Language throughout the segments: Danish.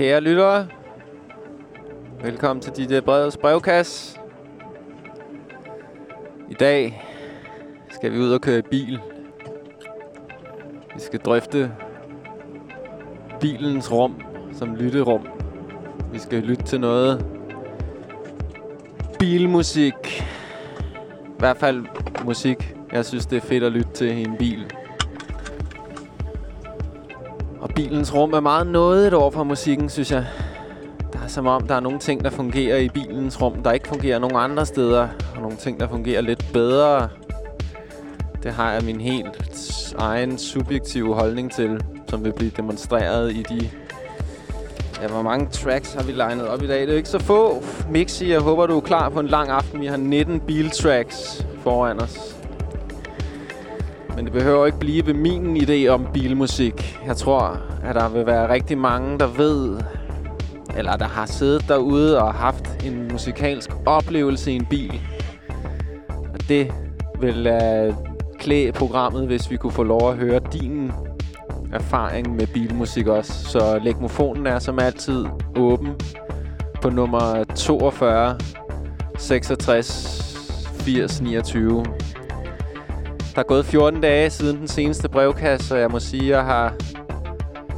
Kære lyttere, velkommen til dit øh, brevets brevkasse. I dag skal vi ud og køre i bil. Vi skal drøfte bilens rum som lytterum. Vi skal lytte til noget bilmusik. I hvert fald musik, jeg synes det er fedt at lytte til i en bil bilens rum er meget noget over for musikken, synes jeg. Der er som om, der er nogle ting, der fungerer i bilens rum, der ikke fungerer nogen andre steder. Og nogle ting, der fungerer lidt bedre. Det har jeg min helt egen subjektive holdning til, som vil blive demonstreret i de... Ja, hvor mange tracks har vi legnet op i dag? Det er ikke så få. Mixi, jeg håber, du er klar på en lang aften. Vi har 19 biltracks foran os. Men det behøver ikke blive ved min idé om bilmusik. Jeg tror, at der vil være rigtig mange, der ved, eller der har siddet derude og haft en musikalsk oplevelse i en bil. Og det vil uh, klæde programmet, hvis vi kunne få lov at høre din erfaring med bilmusik også. Så legmofonen er som altid åben på nummer 42 66 80 29. Der er gået 14 dage siden den seneste brevkasse, og jeg må sige, at jeg har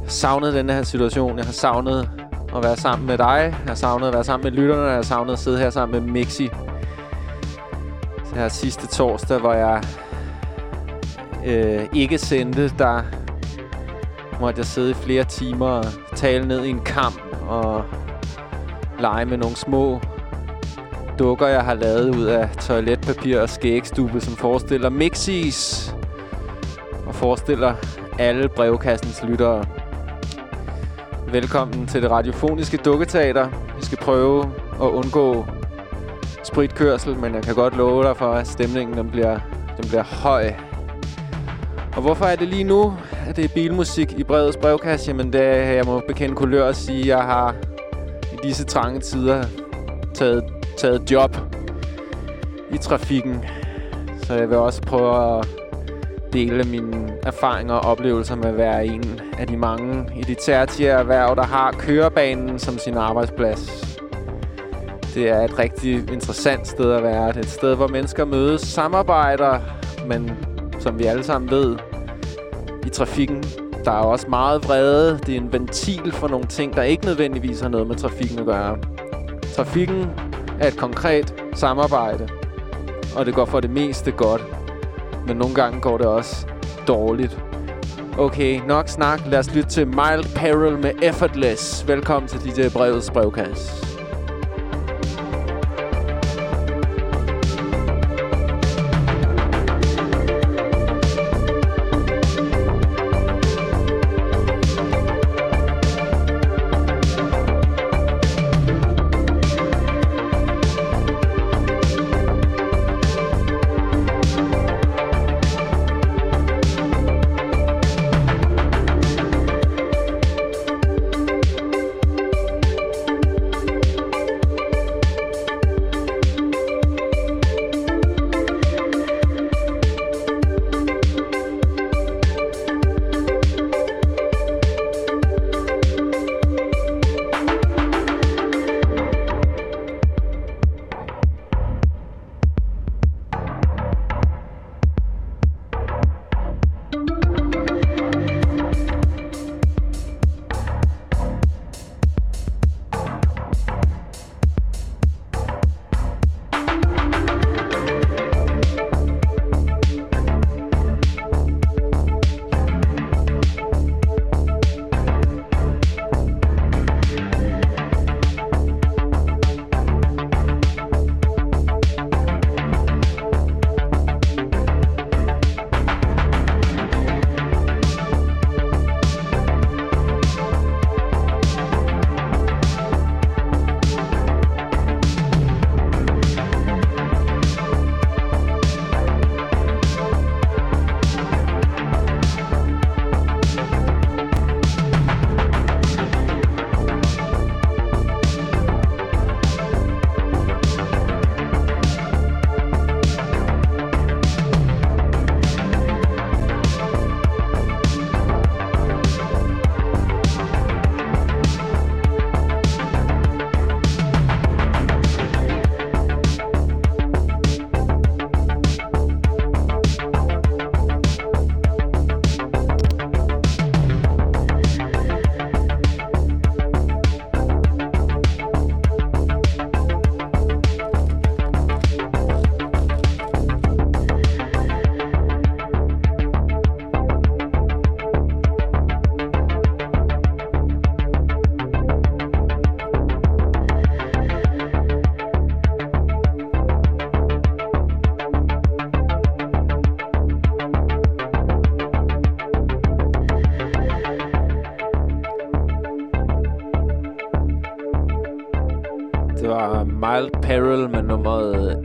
savnet den her situation. Jeg har savnet at være sammen med dig. Jeg har savnet at være sammen med lytterne. Jeg har savnet at sidde her sammen med Mixi. Det her sidste torsdag, hvor jeg øh, ikke sendte, der måtte jeg sidde i flere timer og tale ned i en kamp og lege med nogle små dukker, jeg har lavet ud af toiletpapir og skægstube, som forestiller Mixis og forestiller alle brevkassens lyttere. Velkommen til det radiofoniske dukketeater. Vi skal prøve at undgå spritkørsel, men jeg kan godt love dig for, at stemningen den bliver, den bliver høj. Og hvorfor er det lige nu, at det er bilmusik i brevets brevkasse? Jamen, det er, jeg må bekende kulør og sige, at jeg har i disse trange tider taget taget job i trafikken. Så jeg vil også prøve at dele mine erfaringer og oplevelser med at være en af de mange i de tertiære erhverv, der har kørebanen som sin arbejdsplads. Det er et rigtig interessant sted at være. Det er et sted, hvor mennesker mødes, samarbejder, men som vi alle sammen ved, i trafikken, der er også meget vrede. Det er en ventil for nogle ting, der ikke nødvendigvis har noget med trafikken at gøre. Trafikken er et konkret samarbejde, og det går for det meste godt. Men nogle gange går det også dårligt. Okay, nok snak. Lad os lytte til Mild Peril med Effortless. Velkommen til DJ Brevets brevkasse.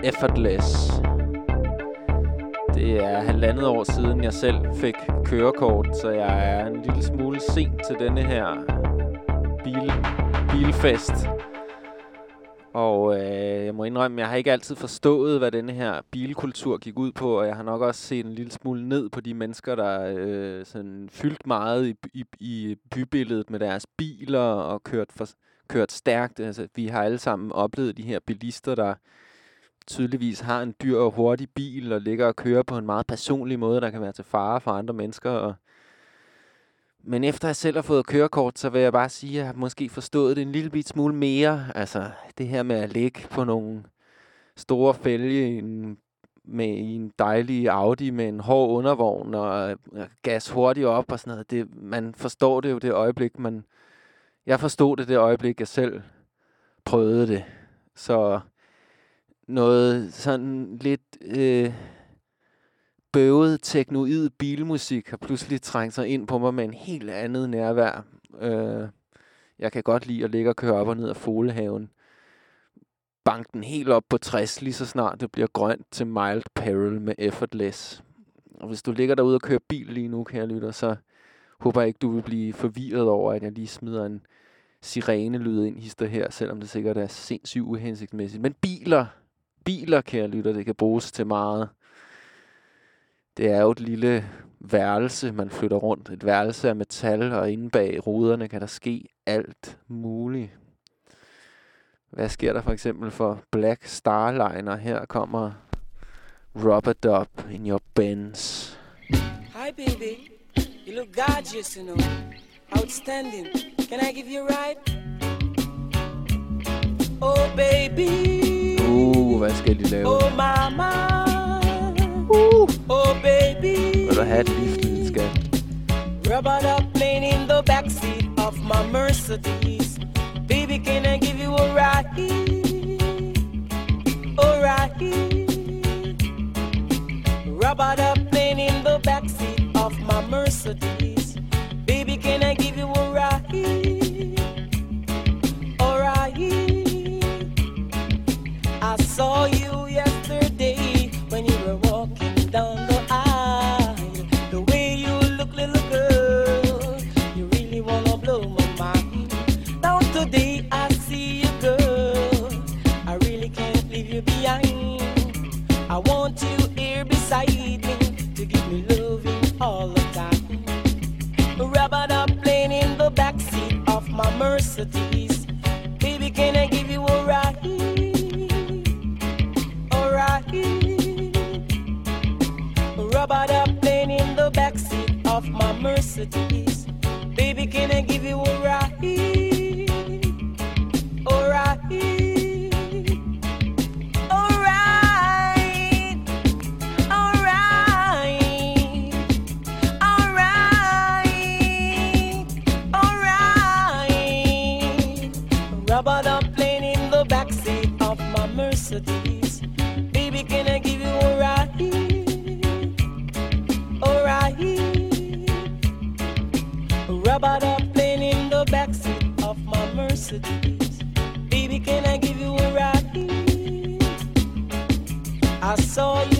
Effortless. Det er halvandet år siden, jeg selv fik kørekort, så jeg er en lille smule sent til denne her bil, bilfest. Og øh, jeg må indrømme, jeg har ikke altid forstået, hvad denne her bilkultur gik ud på, og jeg har nok også set en lille smule ned på de mennesker, der øh, sådan fyldt meget i, i, i bybilledet med deres biler og kørt, for, kørt stærkt. Altså, vi har alle sammen oplevet de her bilister, der tydeligvis har en dyr og hurtig bil og ligger og kører på en meget personlig måde, der kan være til fare for andre mennesker. Og men efter jeg selv har fået kørekort, så vil jeg bare sige, at jeg har måske forstået det en lille bit smule mere. Altså, det her med at ligge på nogle store fælge i en, med i en dejlig Audi med en hård undervogn og øh, gas hurtigt op og sådan noget. Det, man forstår det jo det øjeblik, man... Jeg forstod det det øjeblik, jeg selv prøvede det. Så noget sådan lidt... Øh, bøvet, teknoid bilmusik har pludselig trængt sig ind på mig med en helt andet nærvær. Øh, jeg kan godt lide at ligge og køre op og ned af Folehaven. Bank den helt op på 60, lige så snart det bliver grønt til Mild Peril med Effortless. Og hvis du ligger derude og kører bil lige nu, kære lytter, så håber jeg ikke, du vil blive forvirret over, at jeg lige smider en sirene-lyd ind hister her, selvom det sikkert er sindssygt uhensigtsmæssigt. Men biler, biler, kære lytter, det kan bruges til meget. Det er jo et lille værelse, man flytter rundt. Et værelse af metal, og inde bag ruderne kan der ske alt muligt. Hvad sker der for eksempel for Black Starliner? Her kommer Rubber Dub in your Benz. Hi baby, you look gorgeous, you know. Outstanding. Can I give you a ride? Oh baby. Uh, hvad skal de lave? Oh mama. Uh. Oh, baby. Vil du have et lift, lille skat? Rubber up playing in the backseat of my Mercedes. Baby, can I give you a ride? A ride. Rubber up playing in the backseat of my Mercedes. Baby, can I give you a ride? I saw you yesterday when you were walking down the Rubber up playing in the backseat of my Mercedes. Baby, can I give you a ride? Alright. Rubber up playing in the backseat of my Mercedes. Baby, can I give you a ride? I saw you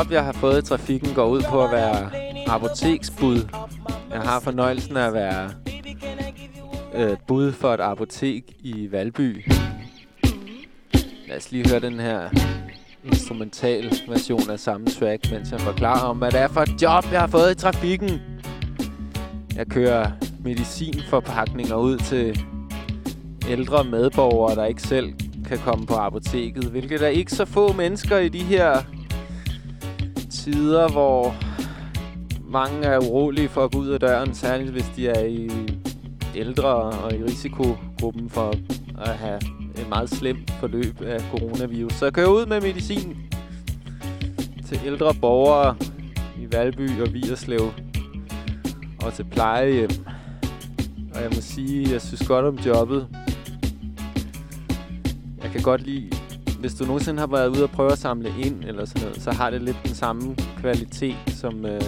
job, jeg har fået i trafikken, går ud på at være apoteksbud. Jeg har fornøjelsen af at være øh, bud for et apotek i Valby. Lad os lige høre den her instrumental version af samme track, mens jeg forklarer om, hvad det er for et job, jeg har fået i trafikken. Jeg kører medicinforpakninger ud til ældre medborgere, der ikke selv kan komme på apoteket. Hvilket er ikke så få mennesker i de her tider, hvor mange er urolige for at gå ud af døren, særligt hvis de er i ældre og i risikogruppen for at have et meget slemt forløb af coronavirus. Så kør kører ud med medicin til ældre borgere i Valby og Vierslev og til plejehjem. Og jeg må sige, jeg synes godt om jobbet. Jeg kan godt lide, hvis du nogensinde har været ude og prøve at samle ind eller sådan noget, så har det lidt den samme kvalitet som øh,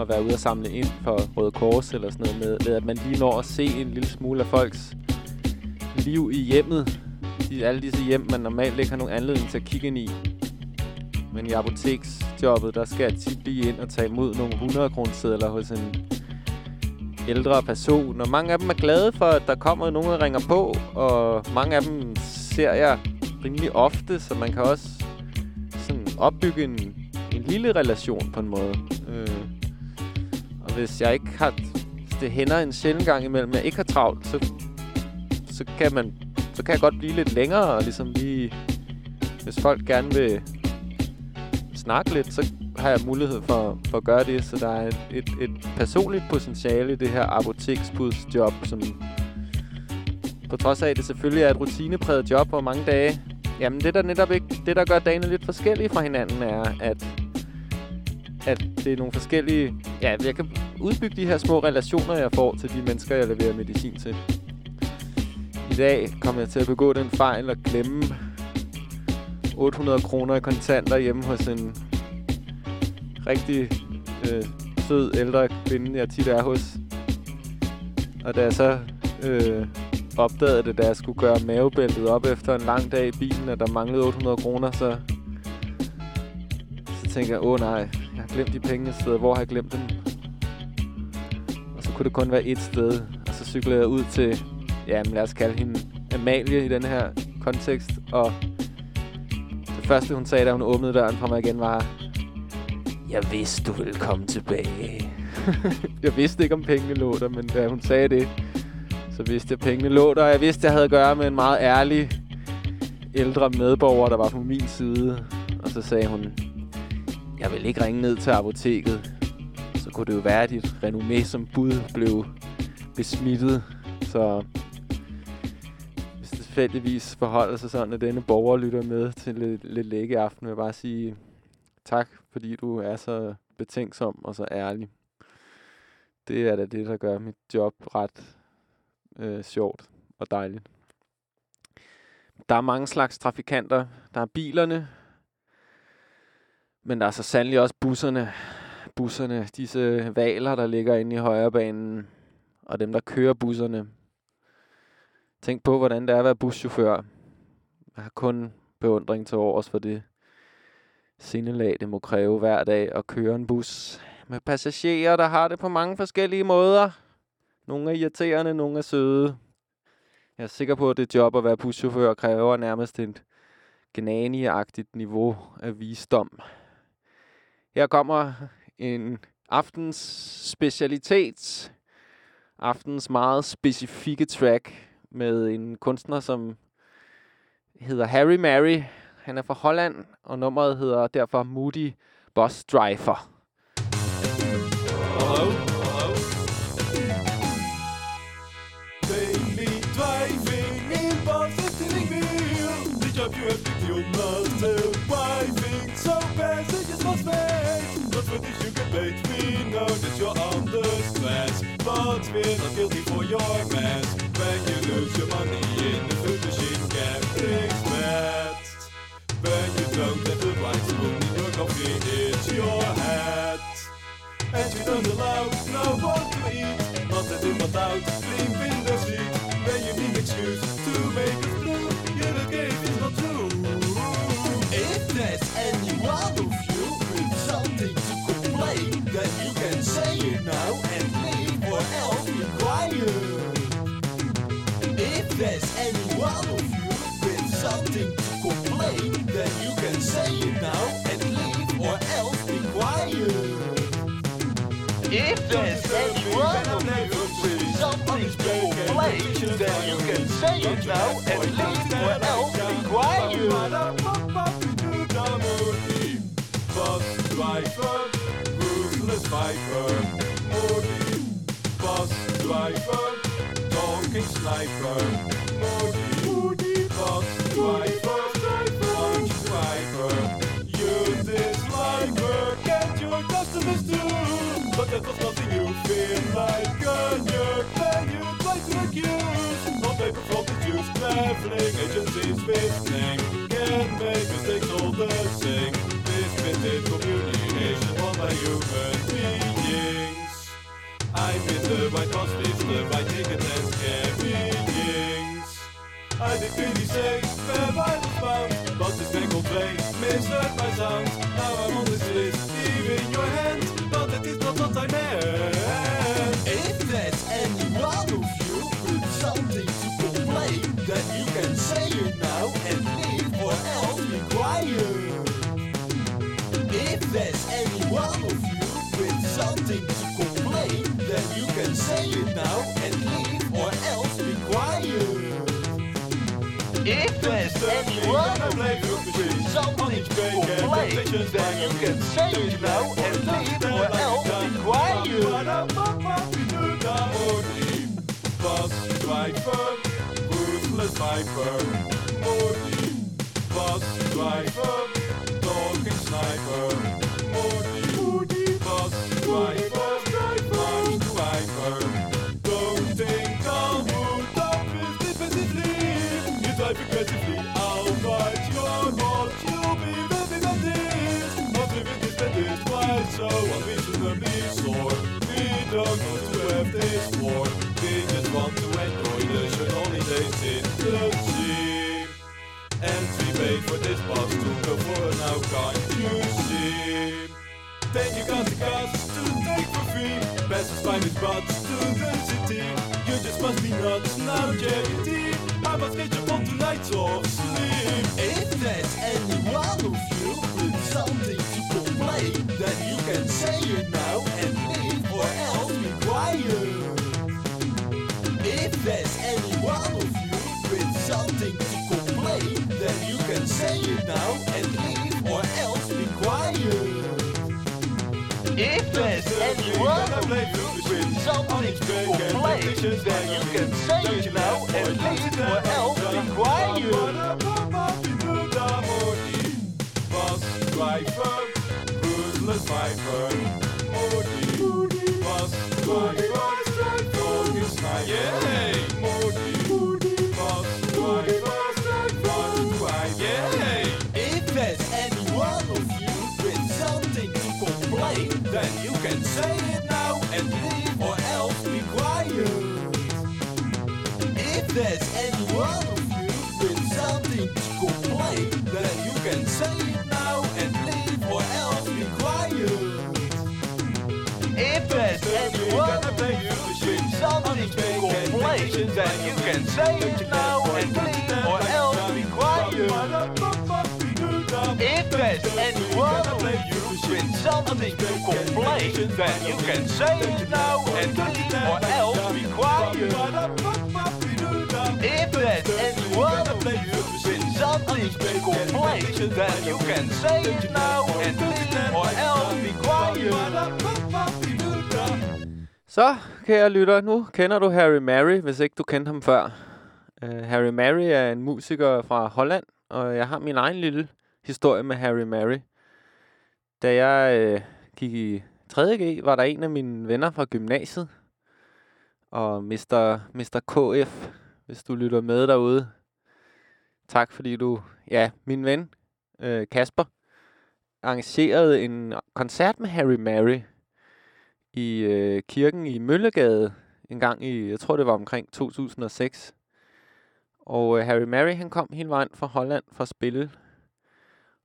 at være ude og samle ind for Røde Kors eller sådan noget med, med, at man lige når at se en lille smule af folks liv i hjemmet. I alle disse hjem, man normalt ikke har nogen anledning til at kigge ind i. Men i apoteksjobbet, der skal jeg tit lige ind og tage imod nogle 100 kroner hos en ældre person. Og mange af dem er glade for, at der kommer nogen, der ringer på. Og mange af dem ser jeg rimelig ofte, så man kan også sådan opbygge en, en lille relation på en måde. Øh. Og hvis jeg ikke har... Det hænder en sjældent gang imellem, jeg ikke har travlt, så, så kan man så kan jeg godt blive lidt længere og ligesom lige... Hvis folk gerne vil snakke lidt, så har jeg mulighed for, for at gøre det. Så der er et, et, et personligt potentiale i det her apoteksbudsjob, som på trods af, at det selvfølgelig er et rutinepræget job hvor mange dage. Jamen det der netop ikke, det der gør dagene lidt forskellige fra hinanden er, at, at det er nogle forskellige... Ja, jeg kan udbygge de her små relationer, jeg får til de mennesker, jeg leverer medicin til. I dag kom jeg til at begå den fejl at glemme 800 kroner i kontanter hjemme hos en rigtig øh, sød ældre kvinde, jeg tit er hos. Og da jeg så øh, opdagede det, da jeg skulle gøre mavebæltet op efter en lang dag i bilen, at der manglede 800 kroner, så, så tænkte jeg, åh nej, jeg har glemt de penge et sted. Hvor har jeg glemt dem? Og så kunne det kun være et sted. Og så cyklede jeg ud til, ja, men lad os kalde hende Amalie i den her kontekst. Og det første, hun sagde, da hun åbnede døren for mig igen, var, jeg vidste, du ville komme tilbage. jeg vidste ikke, om pengene lå der, men da hun sagde det, så vidste jeg, at pengene lå der. Jeg vidste, at jeg havde at gøre med en meget ærlig ældre medborger, der var på min side. Og så sagde hun, jeg vil ikke ringe ned til apoteket. Så kunne det jo være, at dit renommé som bud blev besmittet. Så hvis det tilfældigvis forholder sig sådan, at denne borger lytter med til lidt, lidt læge aften, vil jeg bare sige tak, fordi du er så betænksom og så ærlig. Det er da det, der gør mit job ret øh, sjovt og dejligt. Der er mange slags trafikanter. Der er bilerne, men der er så sandelig også busserne. Busserne, disse valer, der ligger inde i højrebanen, og dem, der kører busserne. Tænk på, hvordan det er at være buschauffør. Jeg har kun beundring til overs for det sindelag, det må kræve hver dag at køre en bus med passagerer, der har det på mange forskellige måder. Nogle er irriterende, nogle er søde. Jeg er sikker på, at det job at være buschauffør kræver nærmest et gnaniagtigt niveau af visdom. Her kommer en aftens specialitet. Aftens meget specifikke track med en kunstner, som hedder Harry Mary. Han er fra Holland, og nummeret hedder derfor Moody Bus Driver. But we're not guilty for your mess When you lose your money in the food machine Get brings mad When you don't have the right spoon in your coffee It's your hat And you don't allow no one to eat Not that was out, there's any one of you with something to complain, then you can say it now and leave or else be quiet. Bus driver, ruthless viper, Morty. Bus driver, talking sniper, Morty. Bus driver, lunch driver. You dislike work and your customers too, but that was nothing you feel like a jerk. Then you try to accuse of paper from the juice traveling agencies name can make mistakes all the same. This vintage communication won by human beings. I bid the right cost, it's the right ticket and carryings. I did really say where I was bound, but this on play misheard my sound. Now I'm on If there's any one of you with something to complain, then you can say it now and leave or else be quiet. Bus driver, ruthless viper, Morty. Bus driver, talking sniper, Morty. Bus driver, sea. And we pay for this bus to go for now, can't you see? Then you got the gas to take for free. By with butts to the city. You just must be nuts, now charity. I must get you on tonight's off sleep. If there's any one of you with something to complain, then you can say it now and leave or else be quiet. Bus driver, ruthless viper, Morty. Bus driver, with something to complain, then you can say it now and leave or else be quiet. If there's any one of you with something to complain, then you can say it now and leave or else be quiet. If there's any one of you with something to complain, then you can say it now and leave or else be quiet. Så, kære lytter, nu kender du Harry Mary, hvis ikke du kendte ham før. Uh, Harry Mary er en musiker fra Holland, og jeg har min egen lille historie med Harry Mary. Da jeg uh, gik i 3.G, var der en af mine venner fra gymnasiet, og Mr. Mr. KF, hvis du lytter med derude. Tak fordi du, ja, min ven, uh, Kasper, arrangerede en koncert med Harry Mary i øh, kirken i Møllegade en gang i, jeg tror det var omkring 2006. Og øh, Harry Mary, han kom hele vejen fra Holland for at spille.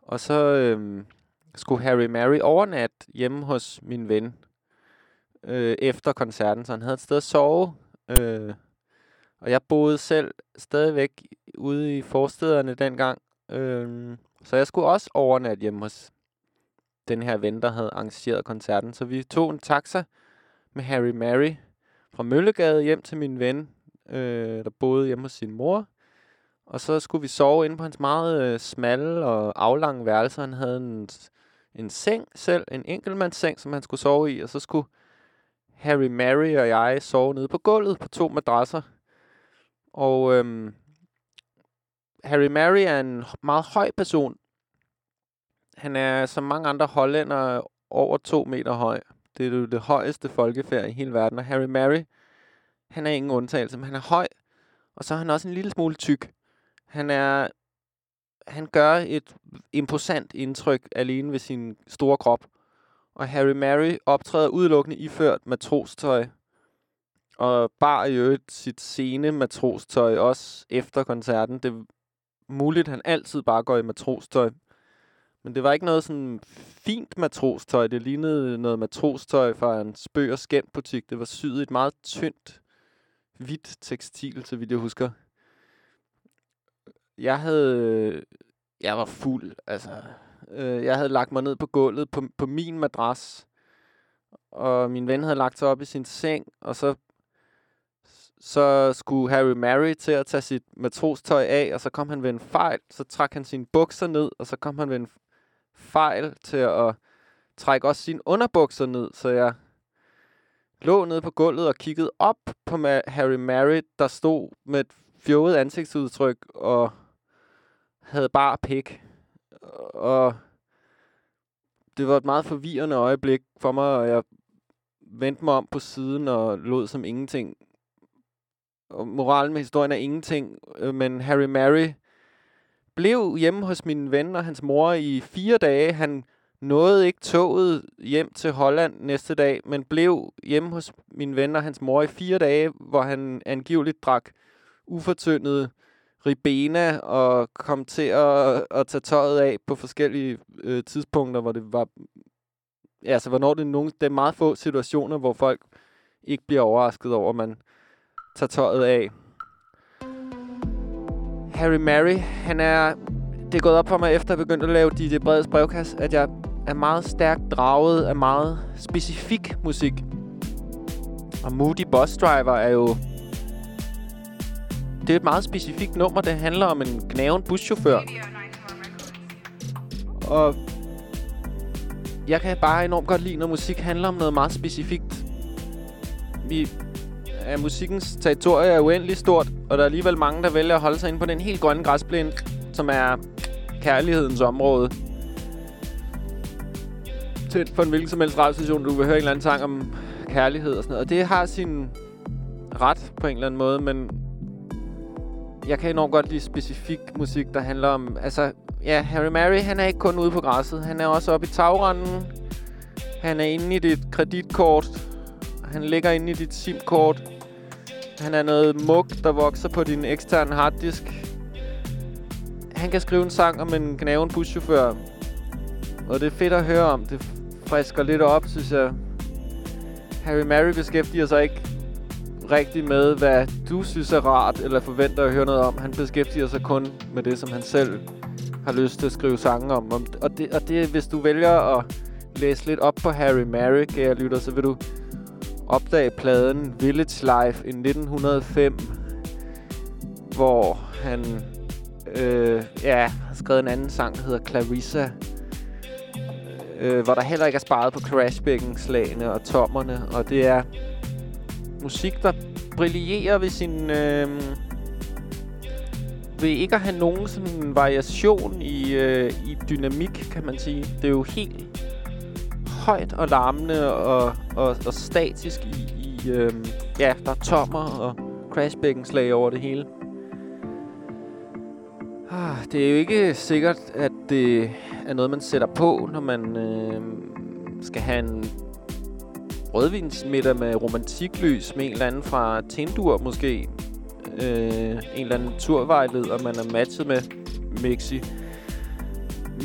Og så øh, skulle Harry Mary overnatte hjemme hos min ven. øh, efter koncerten, så han havde et sted at sove. Øh, og jeg boede selv stadigvæk ude i forstederne dengang. Øh, så jeg skulle også overnatte hjemme hos den her ven, der havde arrangeret koncerten. Så vi tog en taxa med Harry Mary fra Møllegade hjem til min ven, øh, der boede hjemme hos sin mor. Og så skulle vi sove inde på hans meget øh, smalle og aflange værelse. Han havde en, en seng selv, en enkeltmandsseng, som han skulle sove i. Og så skulle Harry, Mary og jeg sove nede på gulvet på to madrasser. Og øhm, Harry Mary er en meget høj person. Han er som mange andre hollændere over to meter høj. Det er jo det højeste folkefærd i hele verden. Og Harry Mary, han er ingen undtagelse, men han er høj. Og så er han også en lille smule tyk. Han er... Han gør et imposant indtryk alene ved sin store krop. Og Harry Mary optræder udelukkende iført matrostøj. Og bar i øvrigt sit scene matrostøj også efter koncerten. Det er muligt, at han altid bare går i matrostøj. Men det var ikke noget sådan fint matrostøj. Det lignede noget matrostøj fra en spøg- og skændbutik. Det var syet i et meget tyndt, hvidt tekstil, så vidt jeg husker. Jeg havde... Jeg var fuld, altså. Øh, jeg havde lagt mig ned på gulvet på, på min madras. Og min ven havde lagt sig op i sin seng, og så så skulle Harry Mary til at tage sit matrostøj af, og så kom han ved en fejl. Så trak han sine bukser ned, og så kom han ved en fejl til at trække også sine underbukser ned. Så jeg lå nede på gulvet og kiggede op på Ma- Harry Mary, der stod med et fjollet ansigtsudtryk og havde bare pik. Og det var et meget forvirrende øjeblik for mig, og jeg vendte mig om på siden og lod som ingenting. Og moralen med historien er ingenting, øh, men Harry Mary blev hjemme hos min ven og hans mor i fire dage. Han nåede ikke toget hjem til Holland næste dag, men blev hjemme hos min ven og hans mor i fire dage, hvor han angiveligt drak ufortyndet ribena og kom til at, at tage tøjet af på forskellige øh, tidspunkter, hvor det var... Ja, altså, hvornår det er nogle... Det er meget få situationer, hvor folk ikke bliver overrasket over, at man tager tøjet af. Harry Mary, han er... Det er gået op for mig, efter jeg begyndte at lave DJ Breds brevkasse, at jeg er meget stærkt draget af meget specifik musik. Og Moody Bus Driver er jo... Det er et meget specifikt nummer. Det handler om en gnaven buschauffør. Og jeg kan bare enormt godt lide, når musik handler om noget meget specifikt. Vi at musikkens territorie er uendelig stort, og der er alligevel mange, der vælger at holde sig inde på den helt grønne græsplæne, som er kærlighedens område. Tæt for en hvilken som helst radiostation, du vil høre en eller anden sang om kærlighed og sådan noget. Og det har sin ret på en eller anden måde, men jeg kan enormt godt lide specifik musik, der handler om... Altså, ja, Harry Mary, han er ikke kun ude på græsset. Han er også oppe i tagranden. Han er inde i dit kreditkort. Han ligger inde i dit SIM-kort. Han er noget mug, der vokser på din eksterne harddisk. Han kan skrive en sang om en gnaven buschauffør. Og det er fedt at høre om. Det frisker lidt op, synes jeg. Harry Mary beskæftiger sig ikke rigtig med, hvad du synes er rart, eller forventer at høre noget om. Han beskæftiger sig kun med det, som han selv har lyst til at skrive sange om. Og det, og det hvis du vælger at læse lidt op på Harry Mary, kære lytter, så vil du opdage pladen Village Life i 1905, hvor han øh, ja, har skrevet en anden sang, der hedder Clarissa, øh, hvor der heller ikke er sparet på crashbækkenslagene og tommerne, og det er musik, der brillerer ved sin... Øh, ved ikke at have nogen sådan variation i, øh, i dynamik, kan man sige. Det er jo helt højt og larmende og, og, og statisk i, i øhm, ja, der er tommer og crashbækkenslag over det hele. Ah, det er jo ikke sikkert, at det er noget, man sætter på, når man øh, skal have en rødvinsmiddag med romantiklys med en eller anden fra Tindur måske. Øh, en eller anden turvejleder, man er matchet med Mexi.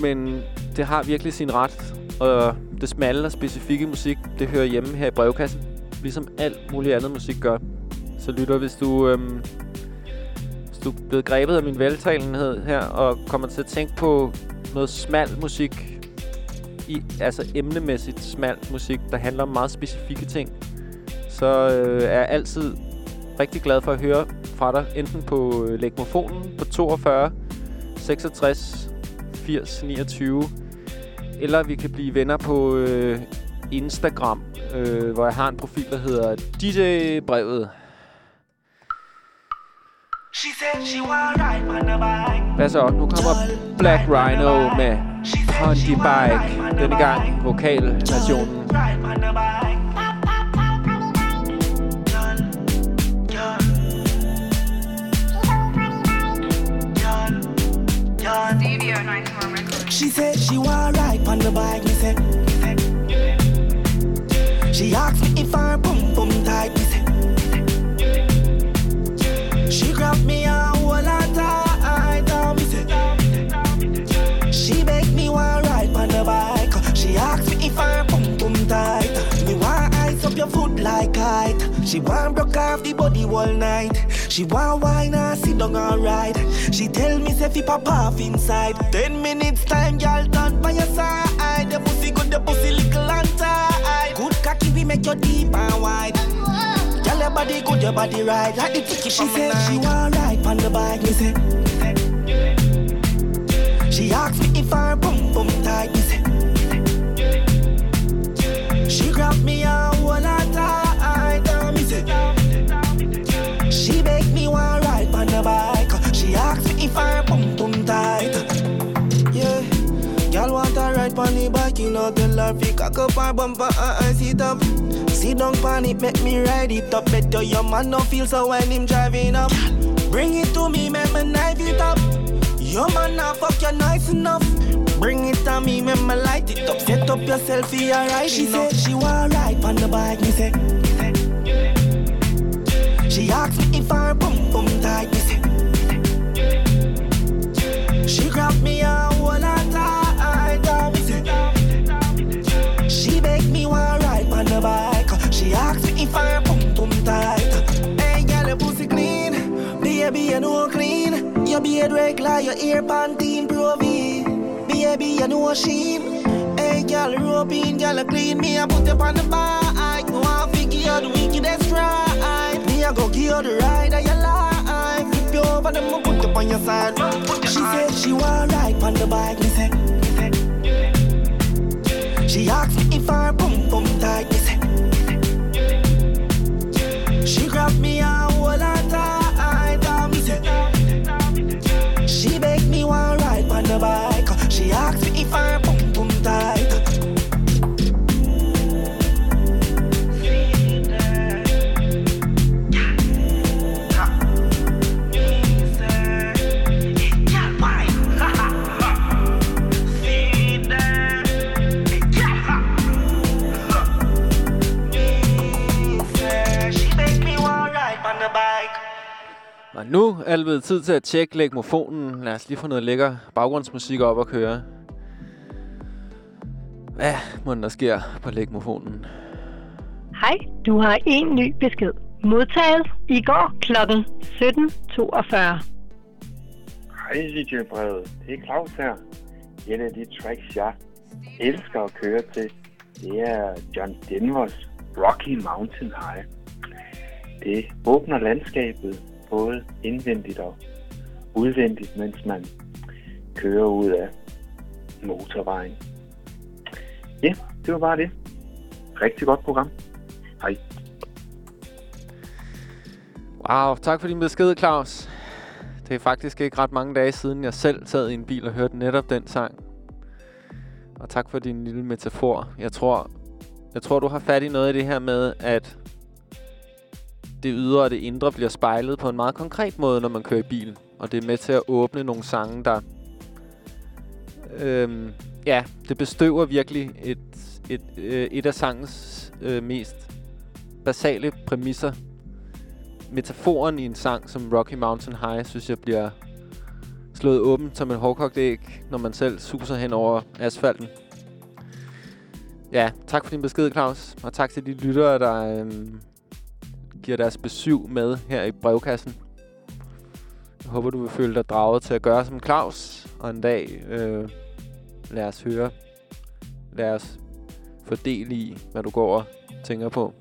Men det har virkelig sin ret, og det smalle og specifikke musik, det hører hjemme her i brevkassen. ligesom alt muligt andet musik gør. Så lytter, hvis du, øhm, hvis du er blevet grebet af min veltalenhed her, og kommer til at tænke på noget smal musik, i, altså emnemæssigt smal musik, der handler om meget specifikke ting, så øh, er jeg altid rigtig glad for at høre fra dig, enten på øh, Legmofonen på 42 66 80 29, eller vi kan blive venner på øh, Instagram, øh, hvor jeg har en profil, der hedder DJ-brevet. Hvad så? Nu kommer Black Rhino med Pondy Bike. Denne gang vokalversionen. Ride She said she want ride on the bike. Me say. She asked me if her boom boom kite. She want broke off the body all night. She want wine and sit down and ride. She tell me say fi pop off inside. Ten minutes time, girl done by your side. The pussy good, the pussy little and tight. Good cocky we make you deep and wide. Girl your body good, your body right. Like the ticket she said she want ride on the bike. Me say. She asked me if her boom boom tight. Me say. She grabbed me and hold on tight. Tight. Yeah, girl want a ride on the bike, you know tell her fi cock up her bumper and I sit up. Sit down pon it, make me ride it up. Better your man no feel so when him driving up. Bring it to me, make me knife it up. Your man not fuck you nice enough. Bring it to me, make me light it up. Set up yourself for alright. She said she want ride on the bike, me say. She asked me if her boom boom tight, beard regular, your ear panteen provy. Baby, you know sheen. Hey, girl, rope in, girl, clean me and put you on the bike. No one figure you the wickedest right. Me, I go give you the ride of your life. Flip you over, then I put you on your side. She said she want ride on the bike. Me say, she asked me if her boom boom tight. Me say, she grabbed me and Og nu er det blevet tid til at tjekke legmofonen. Lad os lige få noget lækker baggrundsmusik op at køre. Hvad må der sker på legmofonen? Hej, du har en ny besked. Modtaget i går kl. 17.42. Hej DJ-brevet, det er Claus her. En af de tracks, jeg elsker at køre til, det er John Denvers Rocky Mountain High. Det åbner landskabet både indvendigt og udvendigt, mens man kører ud af motorvejen. Ja, det var bare det. Rigtig godt program. Hej. Wow, tak for din besked, Claus. Det er faktisk ikke ret mange dage siden, jeg selv sad i en bil og hørte netop den sang. Og tak for din lille metafor. Jeg tror, jeg tror, du har fat i noget af det her med, at det ydre og det indre bliver spejlet på en meget konkret måde, når man kører i bil. Og det er med til at åbne nogle sange, der... Øhm, ja, det bestøver virkelig et, et, øh, et af sangens øh, mest basale præmisser. Metaforen i en sang som Rocky Mountain High, synes jeg bliver slået åbent som en hårdkogt æg, når man selv suser hen over asfalten. Ja, tak for din besked, Claus. Og tak til de lyttere, der Øh, giver deres besøg med her i brevkassen. Jeg håber, du vil føle dig draget til at gøre som Claus. Og en dag øh, lad os høre. Lad os fordele i, hvad du går og tænker på.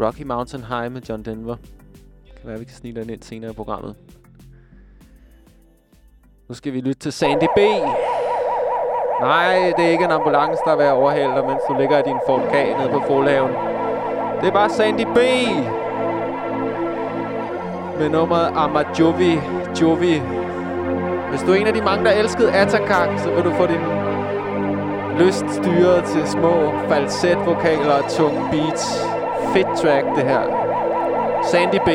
Rocky Mountain High med John Denver. Kan være, vi kan snige den ind senere i programmet. Nu skal vi lytte til Sandy B. Nej, det er ikke en ambulance, der er ved at overhale dig, mens du ligger i din Ford K nede på forlaven. Det er bare Sandy B. Med nummeret Amajovi Jovi. Hvis du er en af de mange, der elskede Atakak, så vil du få din lyst styret til små falsetvokaler og tunge beats. Fedt track, det her. Sandy B.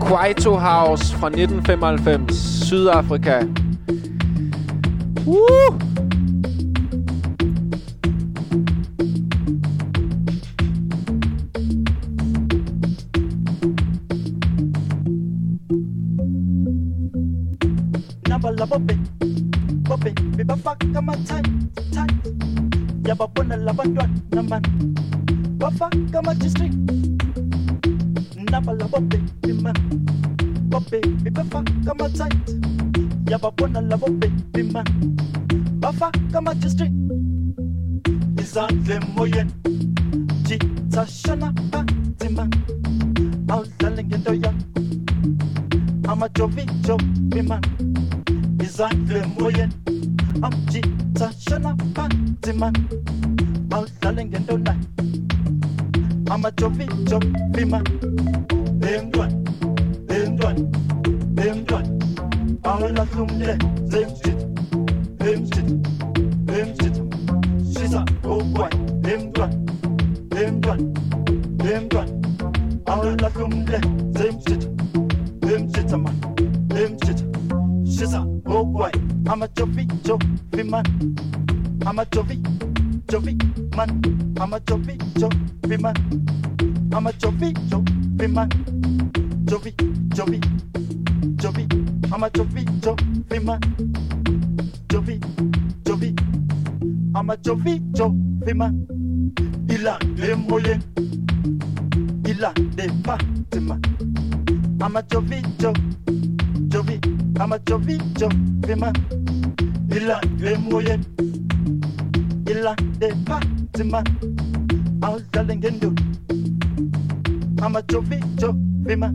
Kwaito House fra 1995, Sydafrika. Woo! bafaka amathanithani yababona labantwana mani bafaka ama-district naba labobhebi mani bobhebi bafaka amathanith yababona labobhebi mani bafaka ama-district izandla emoyeni jithashana phansi mani awudlale ngento yakho amajovijovi mani Isang emoyeni amjitsashana panzimana awudlale ngento nayo amajovijoviman bemntwana bemntwana bemntwana awulahle umlenze bemjitha bemjitha bemjitha shisa ogwayi bemntwana bemntwana bemntwana awulahle umlenze bemjitha bemjitha man. Bemjitha shisa ogwayi amajovijo Jovi man. I'm a Jovi, Jovi man. I'm a Jovi, Jovi man. I'm a Jovi, Jovi man. Jovi, Jovi, Jovi. I'm a Jovi, Jovi man. Jovi, Jovi. I'm a Jovi, Jovi man. Il a des moyens. Il a des bâtiments. I'm a Jovi. Jovi. I'm a Jovi, Jovi man. Il a des moyens. Il a des I'm a Ama Chofi Chofima.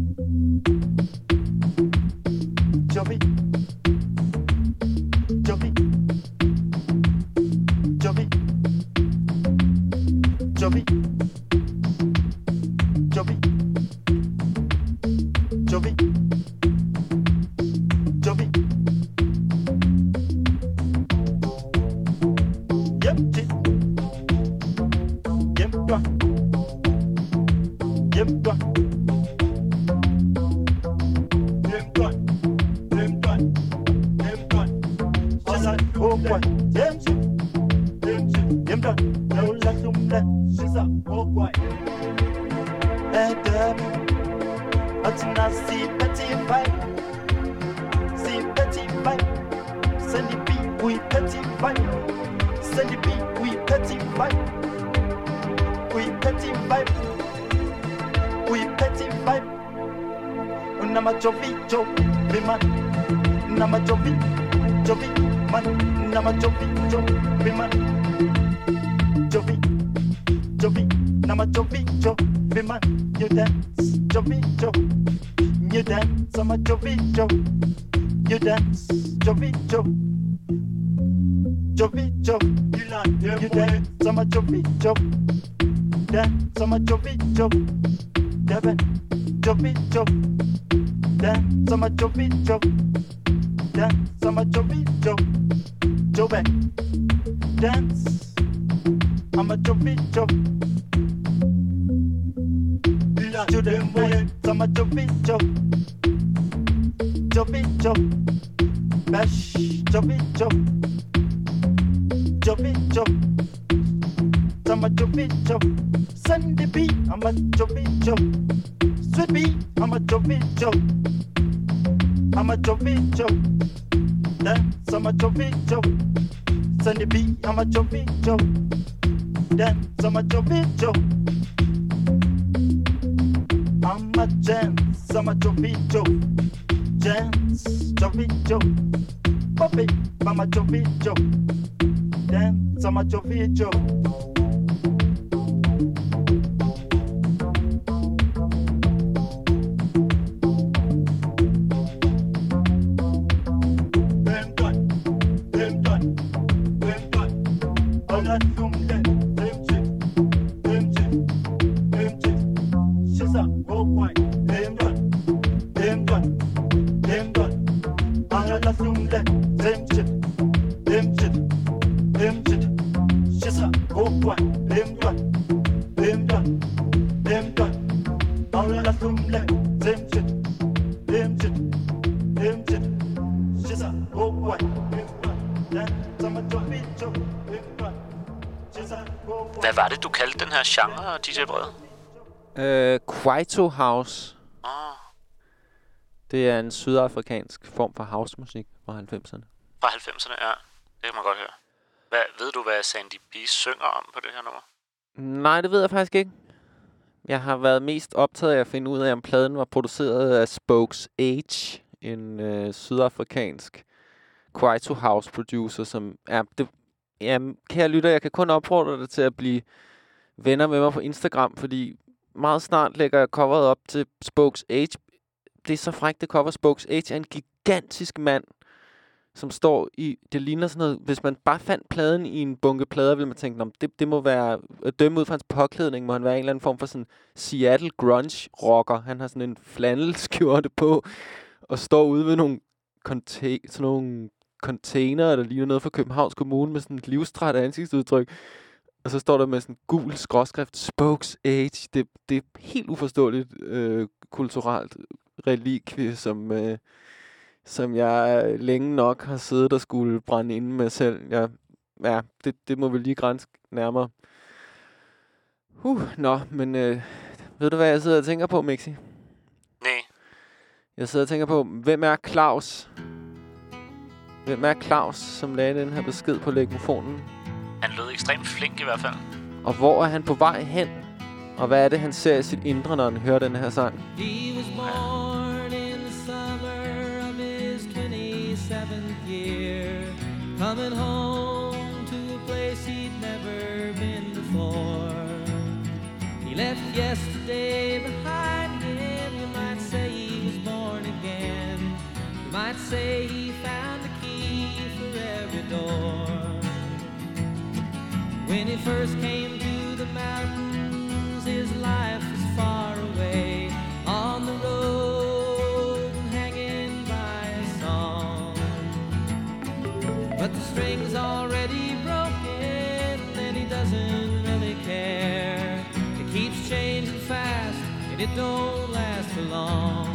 Brød? Øh, Kwaito House. Åh, Det er en sydafrikansk form for housemusik fra 90'erne. fra 90'erne, ja. Det kan man godt høre. Hvad, ved du, hvad Sandy B synger om på det her nummer? Nej, det ved jeg faktisk ikke. Jeg har været mest optaget af at finde ud af, om pladen var produceret af Spokes Age, en øh, sydafrikansk Kwaito House producer, som er... Det, ja, kære lytter, jeg kan kun opfordre dig til at blive venner med mig på Instagram, fordi meget snart lægger jeg coveret op til Spokes Age. Det er så frækt, det cover. Spokes Age er en gigantisk mand, som står i... Det ligner sådan noget... Hvis man bare fandt pladen i en bunke plader, ville man tænke, om det, det må være... At dømme ud fra hans påklædning, må han være en eller anden form for sådan Seattle grunge rocker. Han har sådan en flannelskjorte på, og står ude ved nogle, sådan nogle container, der ligner noget fra Københavns Kommune, med sådan et livstræt ansigtsudtryk. Og så står der med sådan gul skråskrift, Spokes Age. Det, det er helt uforståeligt øh, kulturelt relikvie, som, øh, som jeg længe nok har siddet og skulle brænde inde med selv. Jeg, ja, det, det må vi lige grænse nærmere. Uh, nå, men øh, ved du, hvad jeg sidder og tænker på, Mixi? Nej. Jeg sidder og tænker på, hvem er Claus? Hvem er Claus, som lagde den her besked på legmofonen? Han lød ekstremt flink i hvert fald. Og hvor er han på vej hen? Og hvad er det, han ser i sit indre, når han hører den her sang? He was born in the summer of his 27th year, coming home to a place he'd never been before. He left yesterday behind him. You might say he was born again. You might say When he first came to the mountains, his life was far away on the road, hanging by a song. But the string's already broken, and he doesn't really care. It keeps changing fast, and it don't last for long.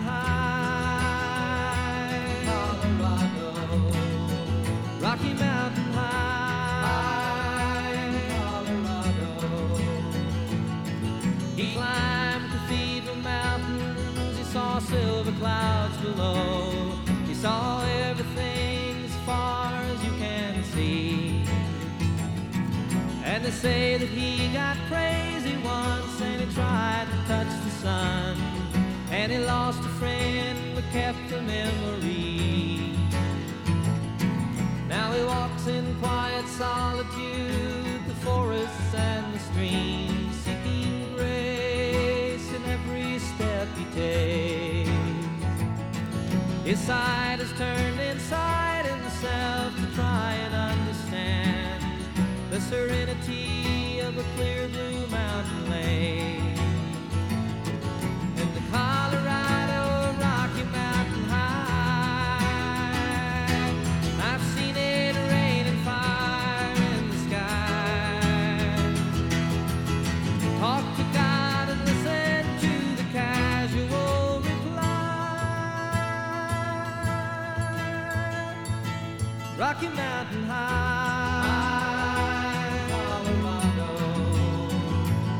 saw everything as far as you can see. And they say that he got crazy once and he tried to touch the sun. And he lost a friend but kept the memory. Now he walks in quiet solitude, the forests and the streams, His side is turned inside himself to try and understand the serenity of a clear blue mountain lake. And the Rocky Mountain High, Colorado.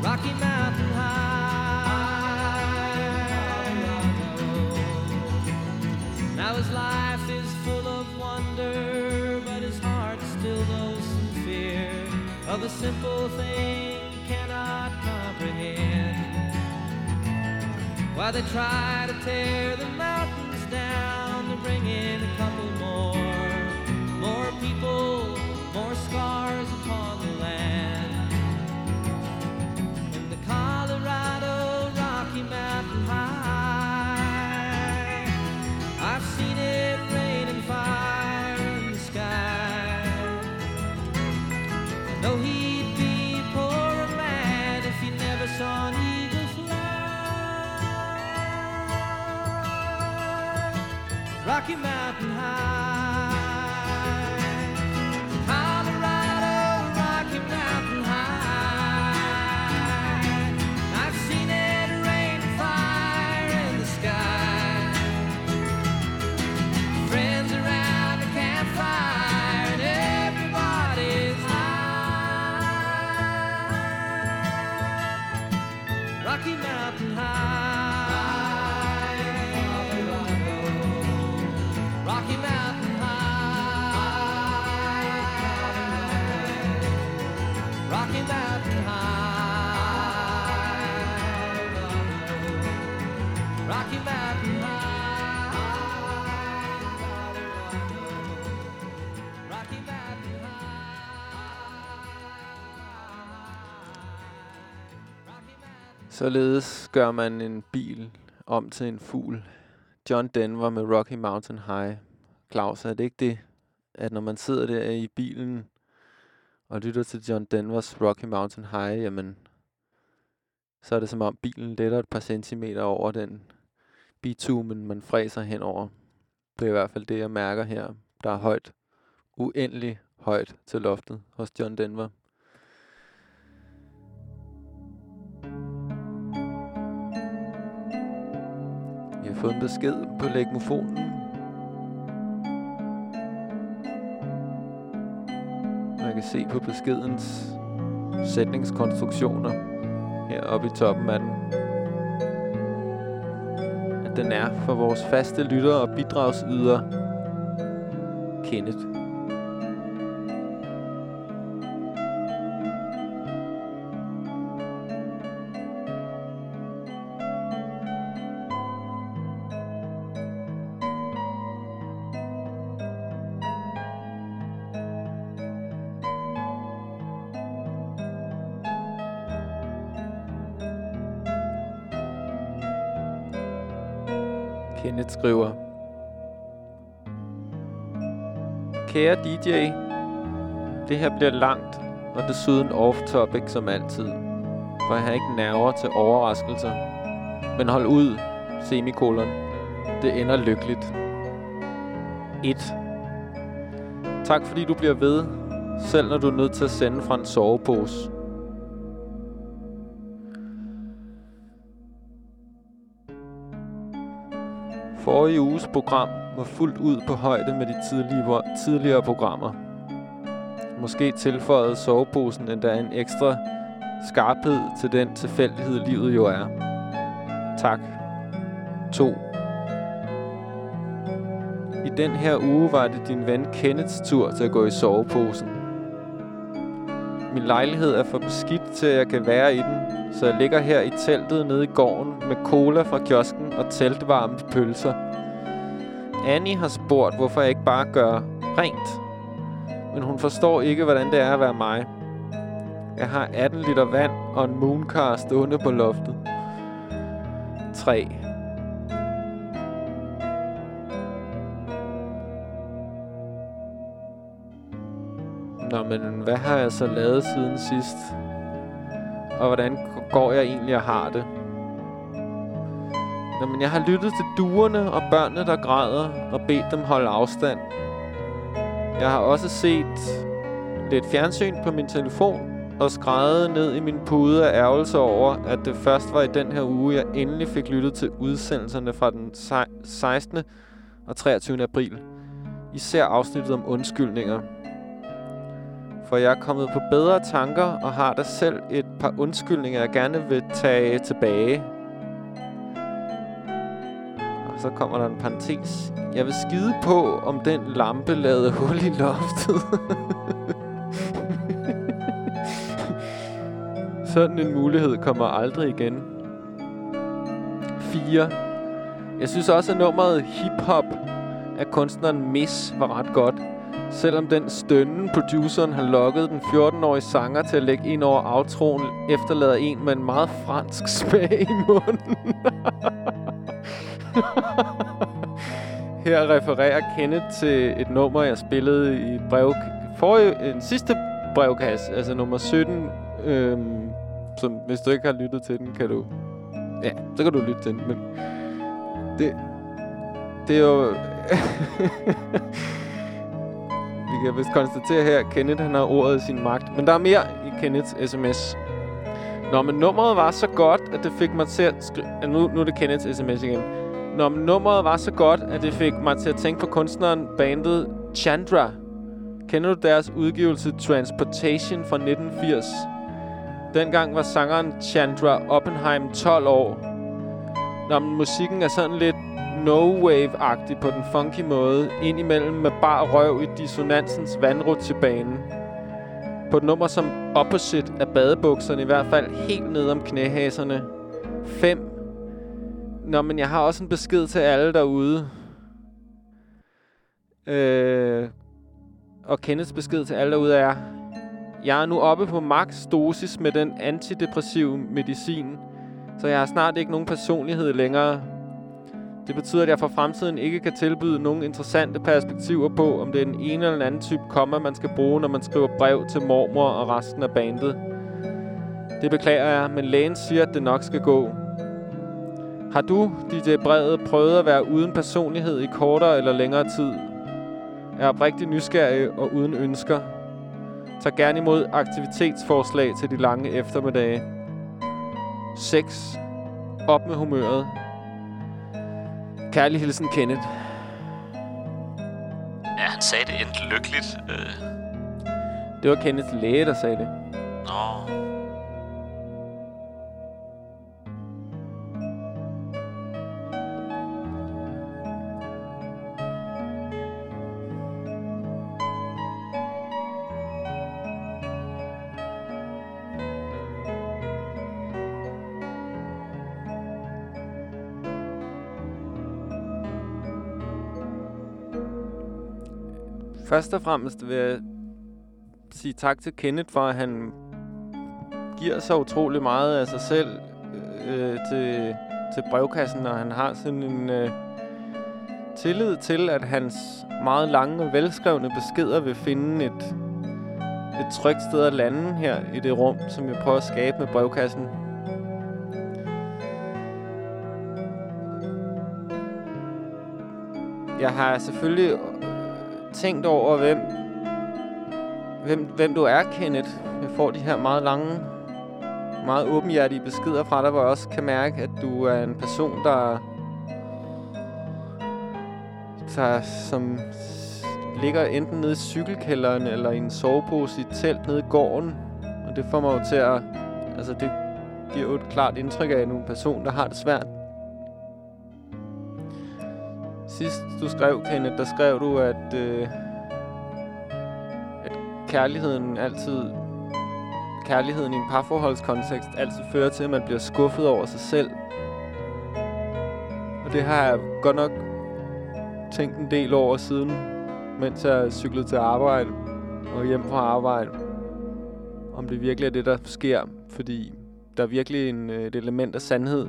Rocky Mountain High, Colorado. Now his life is full of wonder, but his heart still knows some fear of a simple thing cannot comprehend. Why they try to tear the mountains down to bring in a couple more people, more scars upon the land. In the Colorado Rocky Mountain High, I've seen it rain and fire in the sky. I know he'd be a poorer man if he never saw an eagle fly. Rocky Mountain High, Således gør man en bil om til en fugl. John Denver med Rocky Mountain High. Claus, er det ikke det, at når man sidder der i bilen og lytter til John Denvers Rocky Mountain High, jamen, så er det som om bilen letter et par centimeter over den bitumen, man fræser henover. Det er i hvert fald det, jeg mærker her. Der er højt, uendelig højt til loftet hos John Denver. Fået en besked på legmofonen. Man kan se på beskedens sætningskonstruktioner heroppe i toppen af den, at den er for vores faste lyttere og bidragsyder Kenneth Kære DJ Det her bliver langt Og desuden off-topic som altid. For jeg har ikke nerver til overraskelser. Men hold ud Semikolon. Det ender lykkeligt. 1 Tak fordi du bliver ved Selv når du er nødt til at sende fra en sovepose. Forrige uges program var fuldt ud på højde med de tidligere, tidligere programmer. Måske tilføjede soveposen endda en ekstra skarphed til den tilfældighed, livet jo er. Tak. 2. I den her uge var det din ven Kenneths tur til at gå i soveposen. Min lejlighed er for beskidt til, at jeg kan være i den, så jeg ligger her i teltet nede i gården med cola fra kiosken og teltvarme pølser. Annie har spurgt, hvorfor jeg ikke bare gør rent. Men hun forstår ikke, hvordan det er at være mig. Jeg har 18 liter vand og en mooncar stående på loftet. 3. Nå, men hvad har jeg så lavet siden sidst? Og hvordan går jeg egentlig og har det? Nå, men jeg har lyttet til duerne og børnene, der græder, og bedt dem holde afstand. Jeg har også set lidt fjernsyn på min telefon, og skrædet ned i min pude af ærgelse over, at det først var i den her uge, jeg endelig fik lyttet til udsendelserne fra den 16. og 23. april. Især afsnittet om undskyldninger. For jeg er kommet på bedre tanker og har der selv et par undskyldninger, jeg gerne vil tage tilbage. Og så kommer der en parentes. Jeg vil skide på, om den lampe lavede hul i loftet. Sådan en mulighed kommer aldrig igen. 4. Jeg synes også, at nummeret Hip Hop af kunstneren Miss var ret godt. Selvom den stønnen, produceren har lokket den 14-årige sanger til at lægge ind over outroen, efterlader en med en meget fransk smag i munden. Her refererer Kenneth til et nummer, jeg spillede i brev... Forrige, en sidste brevkasse, altså nummer 17, øhm, som hvis du ikke har lyttet til den, kan du... Ja, så kan du lytte til den, men... Det, det er jo... Vi kan vist konstatere her, at Kenneth han har ordet i sin magt. Men der er mere i Kenneths sms. Nå, men nummeret var så godt, at det fik mig til at skrive... Nu, nu er det Kenneths sms igen. Nå, men nummeret var så godt, at det fik mig til at tænke på kunstneren bandet Chandra. Kender du deres udgivelse Transportation fra 1980? Dengang var sangeren Chandra Oppenheim 12 år. Nå, men musikken er sådan lidt no-wave-agtig på den funky måde, indimellem med bar røv i dissonansens vandrutsjebane. På et nummer som Opposite af badebukserne, i hvert fald helt ned om knæhaserne. 5. Nå, men jeg har også en besked til alle derude. Øh, og Kenneths besked til alle derude er, jeg er nu oppe på max dosis med den antidepressive medicin, så jeg har snart ikke nogen personlighed længere. Det betyder, at jeg for fremtiden ikke kan tilbyde nogen interessante perspektiver på, om det er den ene eller den anden type komma, man skal bruge, når man skriver brev til mormor og resten af bandet. Det beklager jeg, men lægen siger, at det nok skal gå. Har du, DJ Brevet, prøvet at være uden personlighed i kortere eller længere tid? Er oprigtig nysgerrig og uden ønsker. Tag gerne imod aktivitetsforslag til de lange eftermiddage. 6. Op med humøret. Kærlig hilsen, Kenneth. Ja, han sagde det endte lykkeligt. Øh, Det var Kenneths læge, der sagde det. nå, Først og fremmest vil jeg sige tak til Kenneth for, at han giver så utrolig meget af sig selv øh, øh til, til brevkassen, og han har sådan en øh, tillid til, at hans meget lange og velskrevne beskeder vil finde et, et trygt sted at lande her i det rum, som jeg prøver at skabe med brevkassen. Jeg har selvfølgelig tænkt over, hvem, hvem, hvem du er, Kenneth. Jeg får de her meget lange, meget åbenhjertige beskeder fra dig, hvor jeg også kan mærke, at du er en person, der, der som ligger enten nede i cykelkælderen eller i en sovepose i et telt nede i gården. Og det får mig jo til at... Altså, det giver jo et klart indtryk af, at du er en person, der har det svært. Sidst du skrev, Kenneth, der skrev du, at, øh, at kærligheden altid kærligheden i en parforholdskontekst altid fører til, at man bliver skuffet over sig selv. Og det har jeg godt nok tænkt en del over siden, mens jeg cyklede til arbejde og hjem fra arbejde. Om det virkelig er det, der sker. Fordi der er virkelig en, øh, et element af sandhed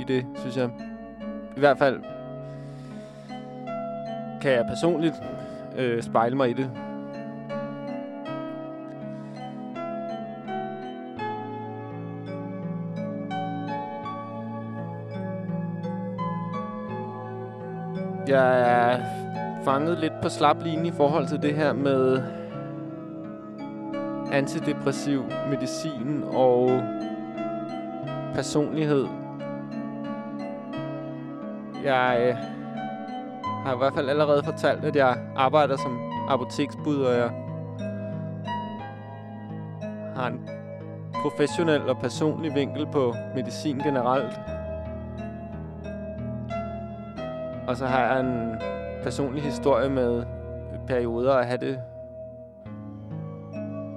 i det, synes jeg. I hvert fald kan jeg personligt øh, spejle mig i det. Jeg er fanget lidt på slap linje i forhold til det her med antidepressiv medicin og personlighed. Jeg øh, har i hvert fald allerede fortalt, at jeg arbejder som apoteksbud, og jeg har en professionel og personlig vinkel på medicin generelt. Og så har jeg en personlig historie med perioder at have det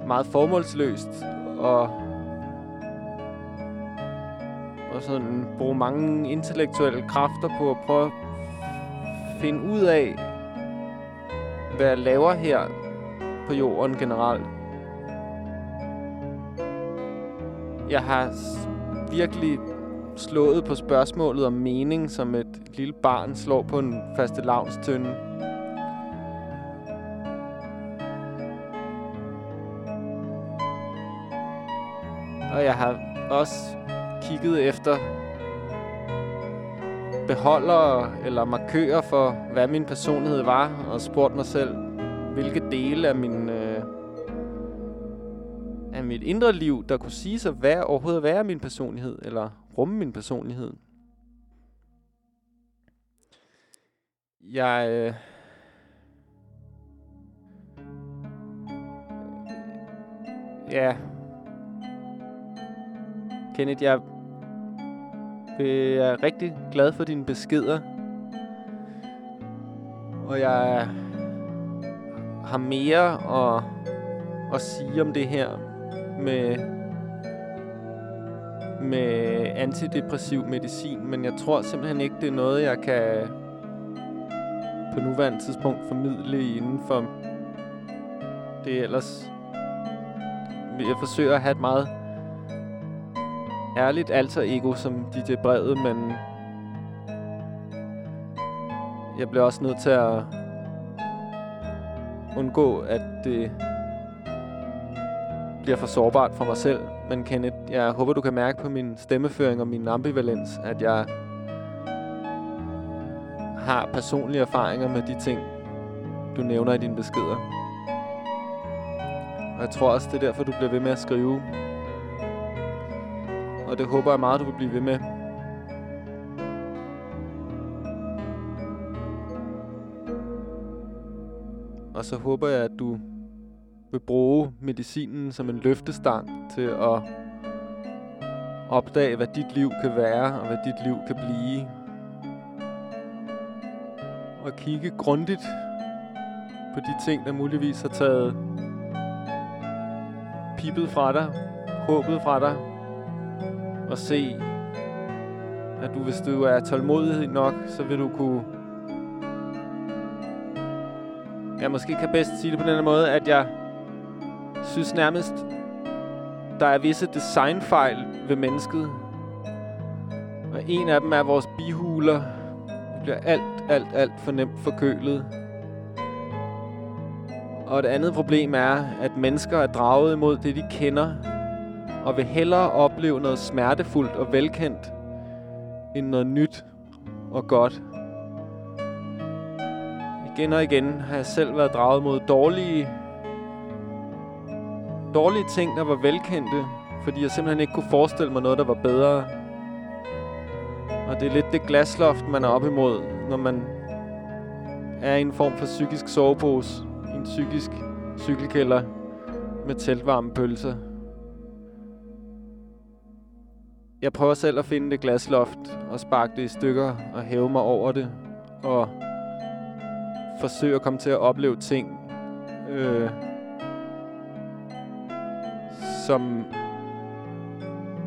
meget formålsløst og og sådan bruge mange intellektuelle kræfter på at prøve at finde ud af, hvad jeg laver her på jorden generelt. Jeg har virkelig slået på spørgsmålet om mening, som et lille barn slår på en faste lavnstønde. Og jeg har også kigget efter beholdere eller markører for, hvad min personlighed var, og spurgt mig selv, hvilke dele af min øh, af mit indre liv, der kunne sige sig være, overhovedet være min personlighed, eller rumme min personlighed. Jeg... Øh, ja. Kenneth, jeg jeg er rigtig glad for dine beskeder. Og jeg har mere at, at sige om det her med, med antidepressiv medicin, men jeg tror simpelthen ikke, det er noget, jeg kan på nuværende tidspunkt formidle inden for det ellers... Jeg forsøger at have et meget ærligt alter ego som DJ Brevet, men jeg bliver også nødt til at undgå, at det bliver for sårbart for mig selv. Men Kenneth, jeg håber, du kan mærke på min stemmeføring og min ambivalens, at jeg har personlige erfaringer med de ting, du nævner i dine beskeder. Og jeg tror også, det er derfor, du bliver ved med at skrive og det håber jeg meget, du vil blive ved med. Og så håber jeg, at du vil bruge medicinen som en løftestang til at opdage, hvad dit liv kan være, og hvad dit liv kan blive. Og kigge grundigt på de ting, der muligvis har taget pippet fra dig, håbet fra dig, og se, at du, hvis du er tålmodig nok, så vil du kunne... Jeg måske kan bedst sige det på den måde, at jeg synes nærmest, der er visse designfejl ved mennesket. Og en af dem er vores bihuler. Det bliver alt, alt, alt for nemt forkølet. Og et andet problem er, at mennesker er draget imod det, de kender, og vil hellere opleve noget smertefuldt og velkendt, end noget nyt og godt. Igen og igen har jeg selv været draget mod dårlige, dårlige ting, der var velkendte, fordi jeg simpelthen ikke kunne forestille mig noget, der var bedre. Og det er lidt det glasloft, man er op imod, når man er i en form for psykisk sovepose, i en psykisk cykelkælder med teltvarme pølser. Jeg prøver selv at finde det glasloft og sparke det i stykker og hæve mig over det. Og forsøge at komme til at opleve ting, øh, som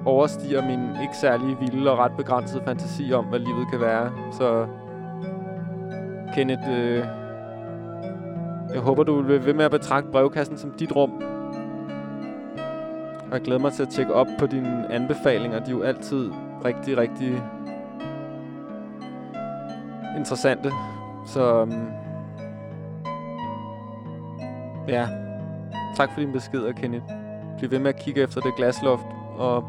overstiger min ikke særlig vilde og ret begrænsede fantasi om, hvad livet kan være. Så Kenneth, øh, jeg håber, du vil ved med at betragte brevkassen som dit rum. Og jeg glæder mig til at tjekke op på dine anbefalinger. De er jo altid rigtig, rigtig interessante. Så um, ja, tak for din besked, Kenneth. Bliv ved med at kigge efter det glasloft, og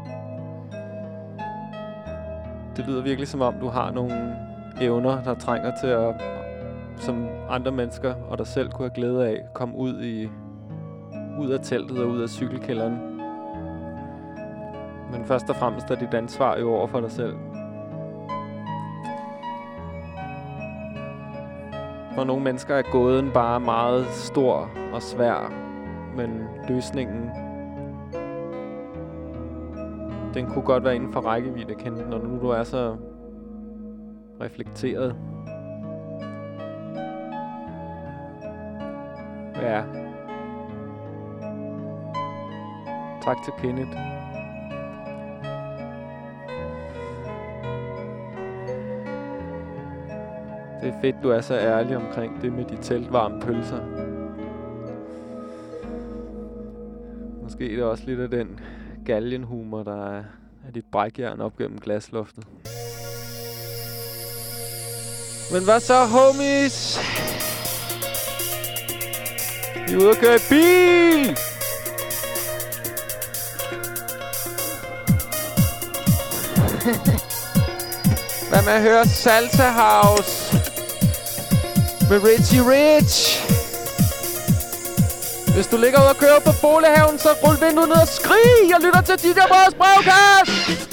det lyder virkelig som om, du har nogle evner, der trænger til at, som andre mennesker og dig selv kunne have glæde af, komme ud i ud af teltet og ud af cykelkælderen. Men først og fremmest er dit ansvar jo over for dig selv. For nogle mennesker er gåden bare meget stor og svær. Men løsningen... Den kunne godt være inden for rækkevidde, Kent, når nu du er så reflekteret. Ja. Tak til Kenneth. Det er fedt, du er så ærlig omkring det med de teltvarme pølser. Måske er det også lidt af den galgenhumor, der er af dit brækjern op gennem glasloftet. Men hvad så, homies? Vi er ude at køre i bil! Hvad med at høre Salsa House med Richie Rich? Hvis du ligger ude og kører på bolighaven, så rul vinduet ned og skrig! Jeg lytter til DJ Breds brevkast!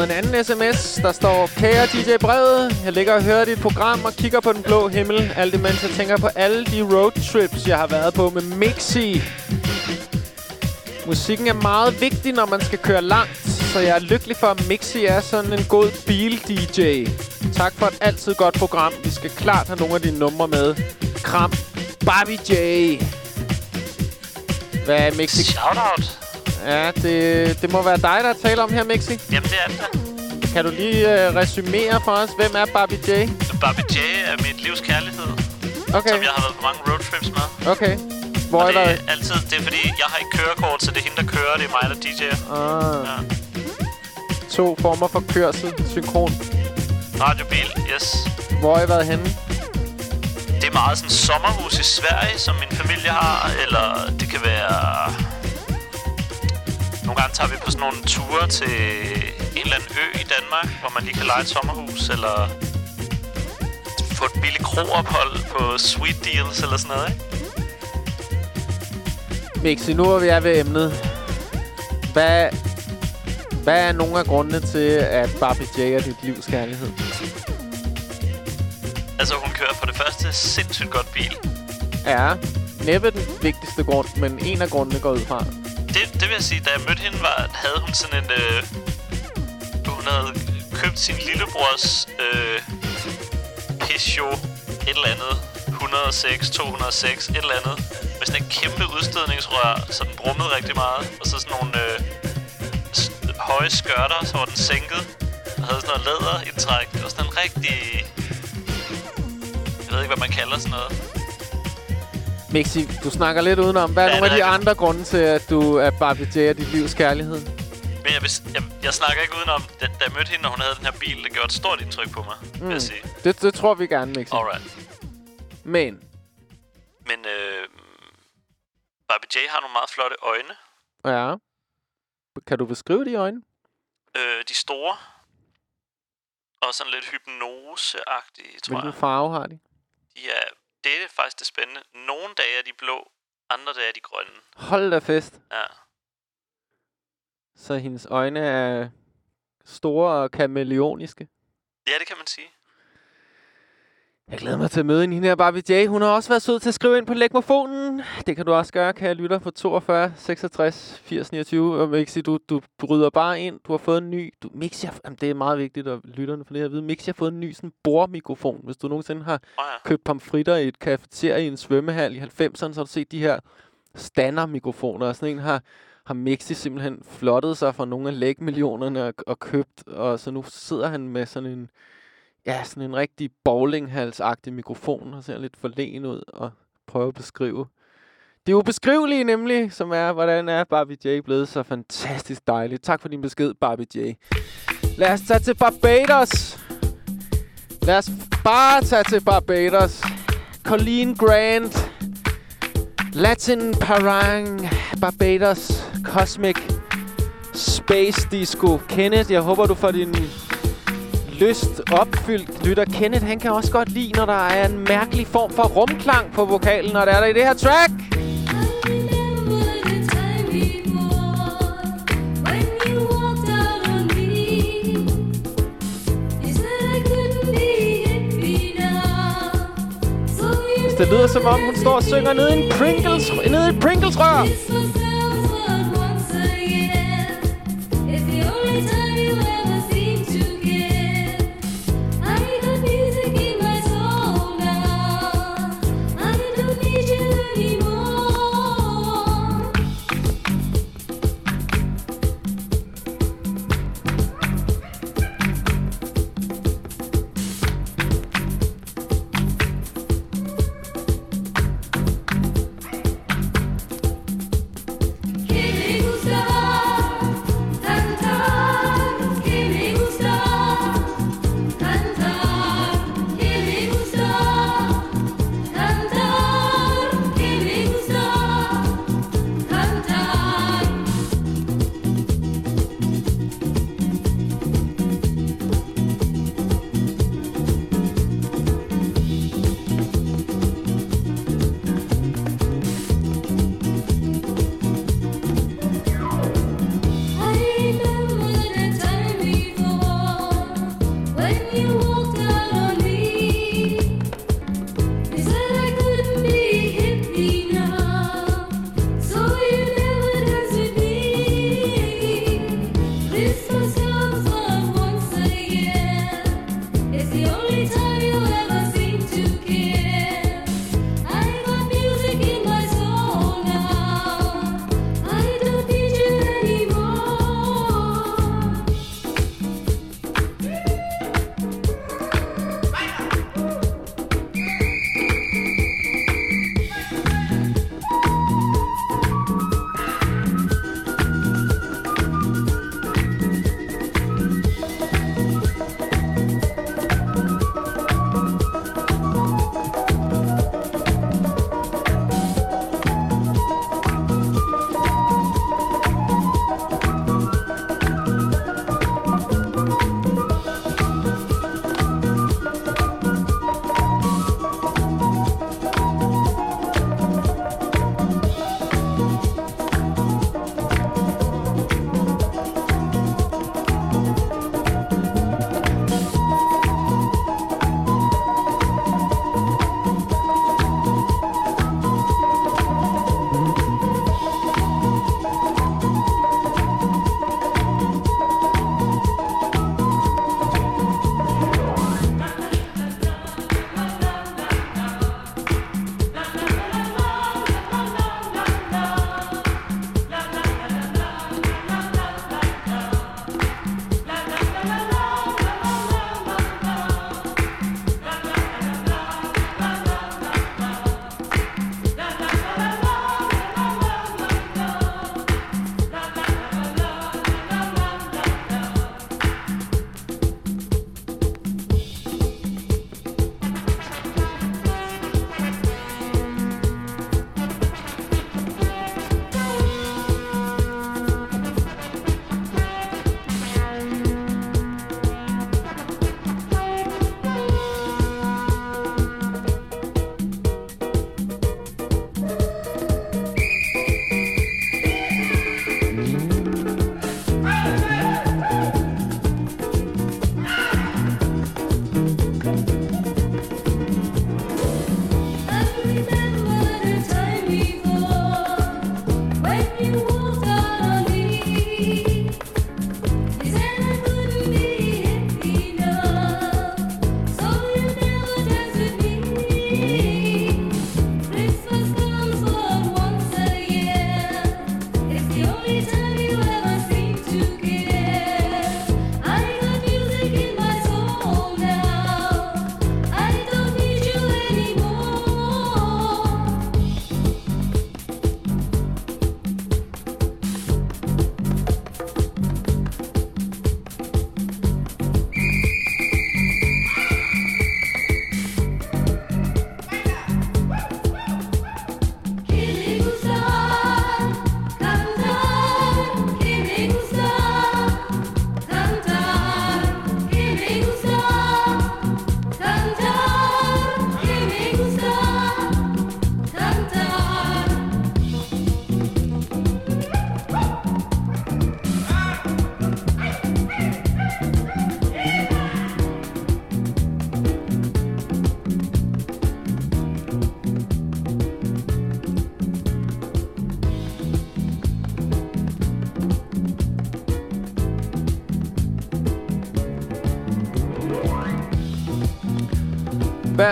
Fået en anden sms, der står Kære DJ Brevet, jeg ligger og hører dit program og kigger på den blå himmel, alt imens jeg tænker på alle de roadtrips, jeg har været på med Mixi. Musikken er meget vigtig, når man skal køre langt, så jeg er lykkelig for, at Mixi er sådan en god bil-DJ. Tak for et altid godt program. Vi skal klart have nogle af dine numre med. Kram. Barbie J. Hvad er Mixi? Shoutout. Ja, det, det må være dig, der taler om her, Mixi. Jamen, det er det. Kan du lige uh, resumere for os, hvem er Barbie J? Barbie J er mit livs kærlighed, Okay, som jeg har været på mange roadtrips med. okay. Hvor Og er det er altid, det er fordi, jeg har ikke kørekort, så det er hende, der kører, det er mig, der DJ'er. Ah, Ja. to former for kørsel, synkron. Radiobil, yes. Hvor har I været henne? Det er meget sådan sommerhus i Sverige, som min familie har, eller det kan være... Nogle gange tager vi på sådan nogle ture til en eller anden ø i Danmark, hvor man lige kan lege et sommerhus, eller få et billigt kroophold på Sweet Deals eller sådan noget, ikke? Mixi, nu er vi er ved emnet. Hvad, hvad er nogle af grundene til, at Barbie J er dit livs kærlighed? Altså, hun kører for det første sindssygt godt bil. Er næppe den vigtigste grund, men en af grundene går ud fra. Det, det vil jeg sige, da jeg mødte hende, var, havde hun sådan en... Øh, hun havde købt sin lillebrors øh, Peugeot et eller andet 106, 206, et eller andet. Med sådan et kæmpe udstødningsrør, så den brummede rigtig meget. Og så sådan nogle øh, høje skørter, så var den sænket. Og havde sådan noget læderindtræk. Var sådan en rigtig... Jeg ved ikke, hvad man kalder sådan noget. Mixi, du snakker lidt udenom. Hvad er Ja, nogle af de andre grunde til, at du er Barbie J dit livs kærlighed? Men jeg, jeg, jeg snakker ikke udenom, da, da jeg mødte hende, når hun havde den her bil, det gjorde et stort indtryk på mig, mm. vil jeg sige. Det, det tror vi gerne, Mixi. Alright. Men, Men øh, Barbie J har nogle meget flotte øjne. ja. Kan du beskrive de øjne? Øh, de store. Og sådan lidt hypnoseagtige, tror Hvilken jeg. farve har de? De er, det er faktisk det spændende. Nogle dage er de blå, andre dage er de grønne. Hold da fest. Ja. Så hendes øjne er store og kameleoniske. ja, det kan man sige. Jeg glæder mig til at møde hende her, Barbie J. Hun har også været sød til at skrive ind på lægmofonen. Det kan du også gøre, kan jeg lytte på 42 66 80 29. Og Mixi, du, du bryder bare ind. Du har fået en ny... Du, Mixi, har, jamen, det er meget vigtigt, at lytterne for det her at vide. Mixi har fået en ny sådan bordmikrofon. Hvis du nogensinde har oh, ja. købt pomfritter i et kafeterie i en svømmehal i 90'erne, så har du set de her standardmikrofoner. Og sådan en har, har Mixi simpelthen flottet sig for nogle af lægmillionerne og, og købt. Og så nu sidder han med sådan en, ja, sådan en rigtig bowlinghalsagtig mikrofon, og ser lidt forlegen ud og prøver at beskrive. Det ubeskrivelige nemlig, som er, hvordan er Barbie J blevet så fantastisk dejligt. Tak for din besked, Barbie J. Lad os tage til Barbados. Lad os bare tage til Barbados. Colleen Grant. Latin Parang. Barbados. Cosmic. Space Disco. Kenneth, jeg håber, du får din lyst opfyldt. Lytter Kenneth, han kan også godt lide, når der er en mærkelig form for rumklang på vokalen, når der er der i det her track. Det lyder som om, hun står og synger nede i en Pringles, nede i Pringles-rør.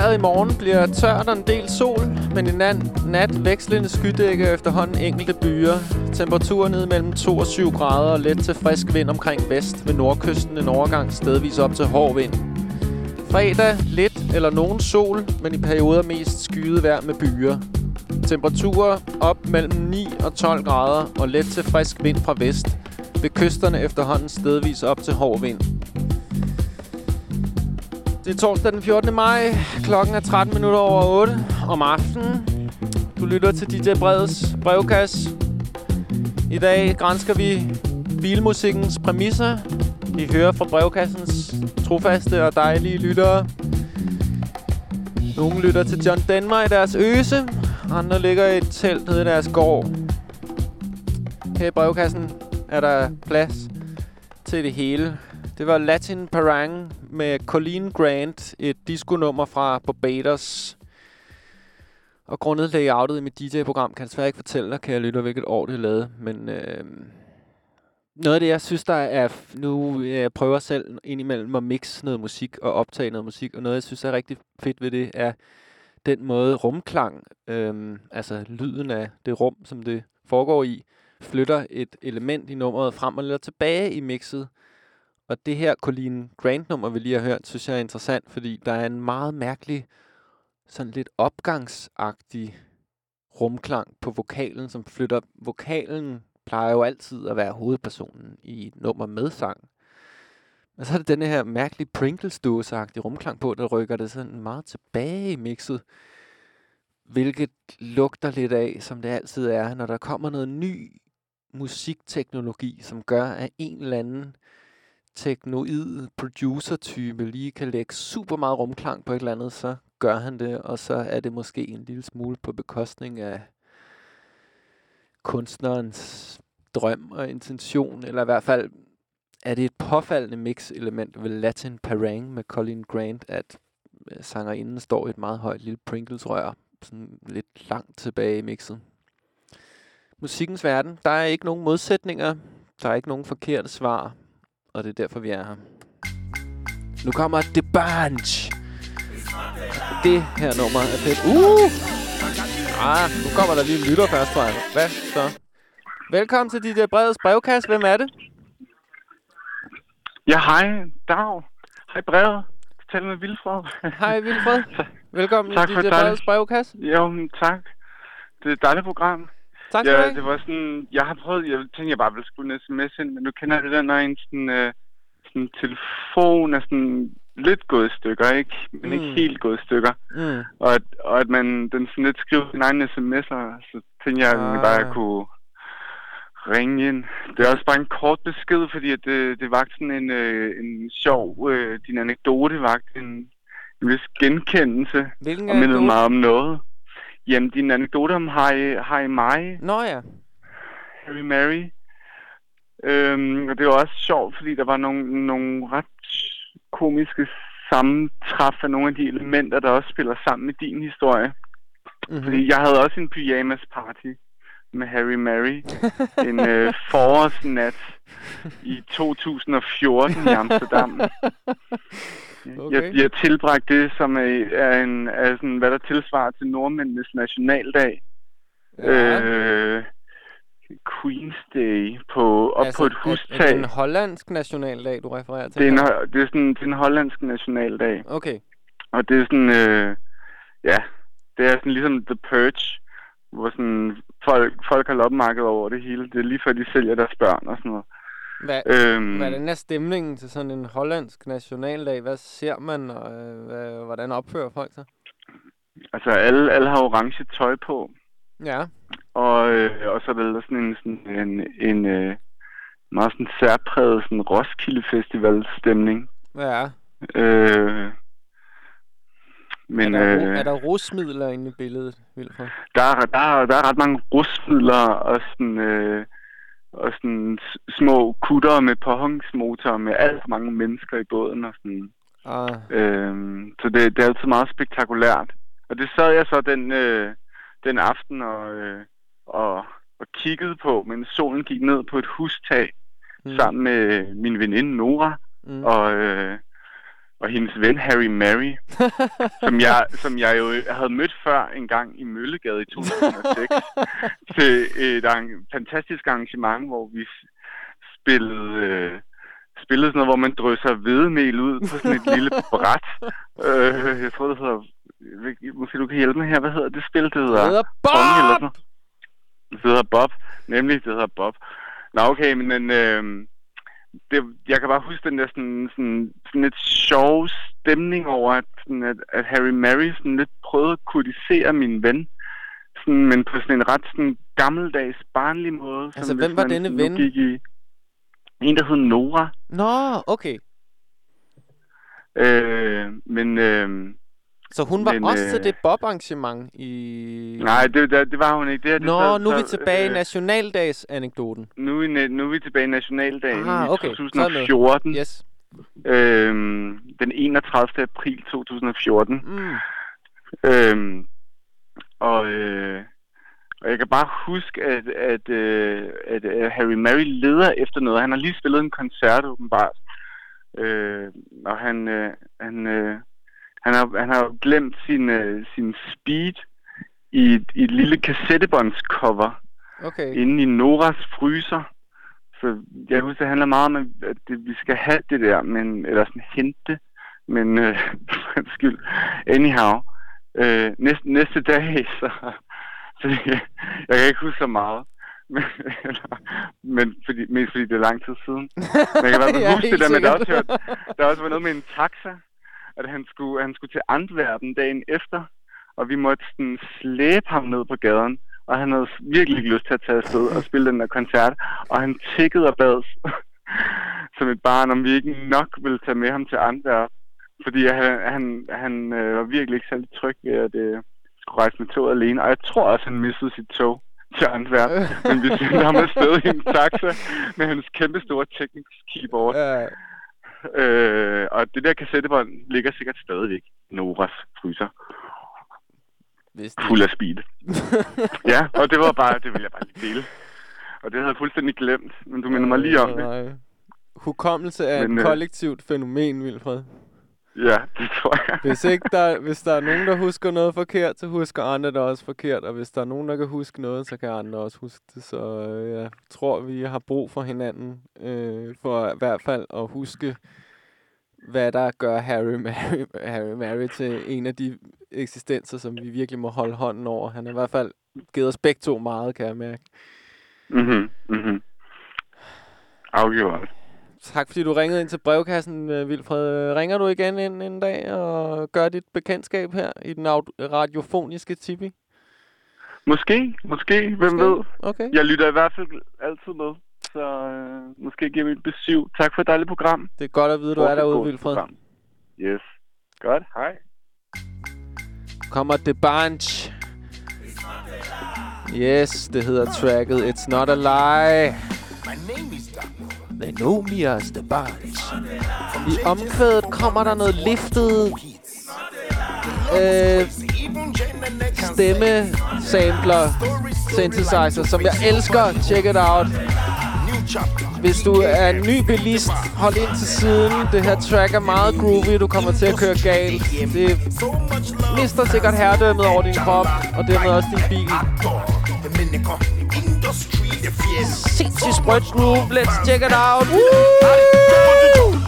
Vejret i morgen bliver tørt og en del sol, men i nat, nat vekslende skydække og efterhånden enkelte byer. Temperaturen ned mellem 2 og 7 grader og let til frisk vind omkring vest ved nordkysten en overgang stedvis op til hård vind. Fredag lidt eller nogen sol, men i perioder mest skyet vejr med byer. Temperaturer op mellem 9 og 12 grader og let til frisk vind fra vest. Ved kysterne efterhånden stedvis op til hård vind. Det er torsdag den 14. maj. Klokken er 13 minutter over 8 om aftenen. Du lytter til DJ Breds brevkasse. I dag grænsker vi bilmusikkens præmisser. Vi hører fra brevkassens trofaste og dejlige lyttere. Nogle lytter til John Denver i deres øse. Andre ligger i et telt nede i deres gård. Her i brevkassen er der plads til det hele. Det var Latin Parang med Colleen Grant, et disco-nummer fra Barbados. Og grundet layoutet i mit DJ-program kan jeg desværre ikke fortælle dig, kan jeg lytte, hvilket år det er lavet. Men øh, noget af det, jeg synes, der er... Nu øh, jeg prøver selv indimellem at mixe noget musik og optage noget musik. Og noget, jeg synes er rigtig fedt ved det, er den måde rumklang, øh, altså lyden af det rum, som det foregår i, flytter et element i nummeret frem og lidt tilbage i mixet. Og det her Colleen Grant-nummer, vi lige har hørt, synes jeg er interessant, fordi der er en meget mærkelig, sådan lidt opgangsagtig rumklang på vokalen, som flytter... Vokalen plejer jo altid at være hovedpersonen i et nummer med sang. Men så er det denne her mærkelige pringles agtige rumklang på, der rykker det sådan meget tilbage i mixet. Hvilket lugter lidt af, som det altid er, når der kommer noget ny musikteknologi, som gør, at en eller anden teknoid producer-type lige kan lægge super meget rumklang på et eller andet, så gør han det, og så er det måske en lille smule på bekostning af kunstnerens drøm og intention, eller i hvert fald er det et påfaldende mix-element ved Latin Parang med Colin Grant, at øh, sangerinden står i et meget højt lille Pringles-rør, sådan lidt langt tilbage i mixet. Musikkens verden, der er ikke nogen modsætninger, der er ikke nogen forkerte svar, og det er derfor, vi er her. Nu kommer The Bunch. Det her nummer er fedt. Uh! Ah, nu kommer der lige en lytter først, tror jeg. Hvad så? Velkommen til dit brevets brevkasse. Hvem er det? Ja, hej. Dag. Hej, brevet. Tal med Vilfred. Hej, Vilfred. Velkommen Tak til dit dejligt- brevets brevkasse. Jo, tak. Det er et dejligt program. Tak skal ja, det var sådan, jeg har prøvet, jeg tænkte, jeg bare ville skrive en sms ind, men nu kender jeg det der, når en sådan, øh, sådan telefon er sådan lidt gået i stykker, ikke? Men ikke Mm. helt gået i stykker. Mm. Og at, og at man den sådan lidt skriver sin egen sms'er, så tænkte jeg, at Ah. jeg bare kunne ringe ind. Det er også bare en kort besked, fordi at det, det var sådan en, øh, en sjov, øh, din anekdote var en, en vis genkendelse. Hvilken og mindede mig om noget. Jamen, din anekdote om Harry, Harry Mai. Nå ja. Harry Mary. Øhm, og det var også sjovt, fordi der var nogle, nogle ret komiske sammentræf af nogle af de elementer, der også spiller sammen med din historie. Mhm. Fordi jeg havde også en pyjamas party med Harry Mary en øh, forårsnat i 2014 i Amsterdam. Okay. Jeg, jeg tilbragte det, som er, er, en, er sådan, hvad der tilsvarer til nordmændenes nationaldag. Ja. Øh, Queen's Day på, op altså, på et Er, er hustag. det en hollandsk nationaldag, du refererer til? Det er, en, her? det er sådan det er en hollandsk nationaldag. Okay. Og det er sådan, øh, ja, det er sådan ligesom The Purge, hvor sådan folk, folk har loppemarked over det hele. Det er lige før de sælger deres børn og sådan noget. Hvad, Øhm. hvad er stemningen til sådan en hollandsk nationaldag? Hvad ser man, og øh, hvad, hvordan opfører folk sig? Altså alle, alle har orange tøj på. Ja. Og, øh, og så er der sådan en, sådan en, en øh, meget sådan særpræget sådan Roskilde Festival stemning. Ja. Øh, men er, der, øh, er der rusmidler inde i billedet, Vilfred? der, er, der, er, der er ret mange rusmidler og sådan, øh, og sådan små kutter med påhængsmotor med alt for mange mennesker i båden og sådan. Ah. Øhm, så det, det er altid meget spektakulært. Og det sad jeg så den, øh, den aften og, øh, og, og kiggede på, mens solen gik ned på et hustag Mm. sammen med min veninde Nora Mm. og, øh, og hendes ven Harry Mary, som, jeg, som jeg jo havde mødt før en gang i Møllegade i 2006, til et arran- fantastisk arrangement, hvor vi spillede, øh, spillede sådan noget, hvor man drysser hvedemel ud på sådan et lille bræt. Øh, jeg tror, det hedder... Måske du kan hjælpe mig her. Hvad hedder det spil, det hedder? Det hedder Pong eller sådan Bob! Det hedder Bob. Nemlig, det hedder Bob. Nå, okay, men øh, det, jeg kan bare huske den der sådan, sådan, sådan lidt sjov stemning over, at, sådan, at, at Harry Mary sådan lidt prøvede at kritisere min ven. Sådan, men på sådan en ret sådan gammeldags, barnlig måde. Altså, som hvem var man denne ven? Gik i, en, der hed Nora. Nå, okay. Øh, men øh, Så hun var Men, også øh, til det Bob-arrangement i... nej, det, det, det var hun ikke. Det, her, det Nå, sad- nu er vi tilbage i øh, nationaldags-anekdoten. Nu er, nu er vi tilbage i Nationaldagen Ah, i okay. Sådan 2014. Yes. Øhm, den 31. april 2014. Mm. Øhm, og, øh, og jeg kan bare huske, at, at, øh, at, at Harry Mary leder efter noget. Han har lige spillet en koncert, åbenbart. Øh, og han, øh, han, øh, han, har, han har glemt sin, øh, sin speed i, et- i et lille kassettebåndscover Okay. inde i Noras fryser. Så jeg husker, det handler meget om, at det, vi skal have det der, men, eller sådan hente, men øh, for skyld. Anyhow, øh, næste, næste dag, så, så jeg, jeg kan ikke huske så meget. Men, eller, men fordi, mest fordi det er lang tid siden. Men jeg kan i hvert fald Ja, huske det der med, der sikkert. også, hørte, der også var noget med en taxa, at han skulle, han skulle til Antwerpen dagen efter, og vi måtte sådan slæbe ham ned på gaden, og han havde virkelig ikke lyst til at tage afsted og spille den der koncert, og han tikkede og bad som et barn, om vi ikke nok ville tage med ham til Antwerp, fordi han, han, han øh, var virkelig ikke særlig tryg ved at øh, skulle rejse med toget alene, og jeg tror også, han mistede sit tog til Antwerp, men vi sendte ham afsted i en taxa med hans kæmpe store Technics keyboard. Ja. Øh, og det der kassettebånd ligger sikkert stadigvæk i Noras fryser. Hvis Fuld af speed. ja, og det var bare, det ville jeg bare lige dele. Og det havde jeg fuldstændig glemt, men du minder mig lige om det. Hukommelse er Men, et øh, kollektivt fænomen, Vilfred. Ja, det tror jeg. Hvis, ikke der, hvis der er nogen, der husker noget forkert, så husker andre det også forkert. Og hvis der er nogen, der kan huske noget, så kan andre også huske det. Så øh, jeg tror, vi har brug for hinanden. Øh, for i hvert fald at huske, hvad der gør Harry Mary, Harry Mary til en af de eksistenser, som vi virkelig må holde hånden over. Han har i hvert fald givet os begge to meget, kan jeg mærke. Mhm, mhm. Afgjort. Tak fordi du ringede ind til brevkassen, øh, Vilfred. Ringer du igen en, en dag og gør dit bekendtskab her i den radiofoniske tipi? Måske, måske, hvem Måske. ved. Okay. Jeg lytter i hvert fald altid med, så øh, måske giver vi et besøg. Tak for et dejligt program. Det er godt at vide, du er Fortsat derude, Vilfred. program. Yes. Godt, hej. Kommer The Bunch. Yes, det hedder tracket It's Not a Lie. They know med Nomias The Barnes. I omkvædet kommer der noget liftet øh, stemme sampler synthesizer, som jeg elsker. Check it out. Hvis du er en ny bilist, hold ind til siden. Det her track er meget groovy. Du kommer til at køre galt. Det mister sikkert herredømmet over din krop, og dermed også din bil. Sindssygt sprødt groove. Let's check it out. Woo!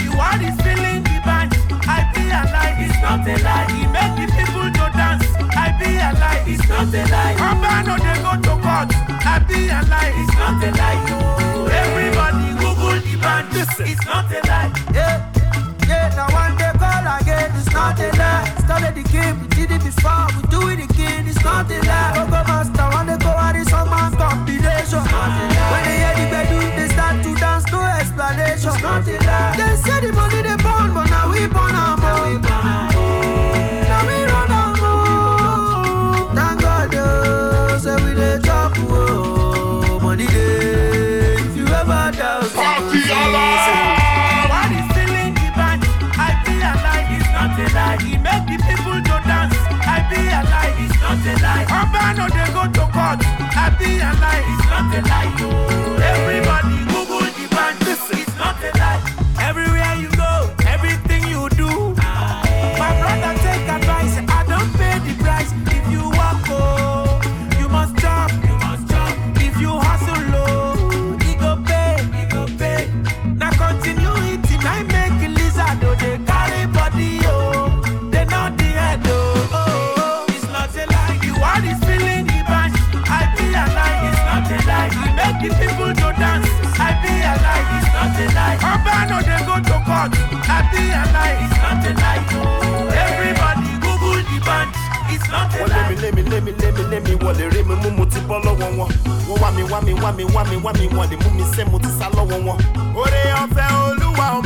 You are this feeling the band. I be alive, it's not a lie. He make the people to dance. I be alive, it's not a lie. Urban or they go to court. I be alive, it's not a lie. Everybody Google the band. It's not a lie. Yeah, yeah, now one day call again, it's not a lie. Started the game, we did it before, we do it again, it's not a lie. Go go master, one day combination. When they hear the bedroom, they start to dance, no explanation. They say the money they born, but now we born be alive, it's not a lie. Everybody Google the band. It's not a lie. Everywhere you court. I be a lie. It's not a lie. Everybody Google the bunch. It's not a wọ́n lé mi lie. lé mi lé mi lé mi lé mi wọ́n lè rí mi mú mo ti bọ́ lọ́wọ́ wọn. wọ́n wá mi wá mi wá mi wá mi wá mi wọ́n lè mú mi sẹ́ mo ti sá lọ́wọ́ wọn. oore ọ̀fẹ́ olúwa on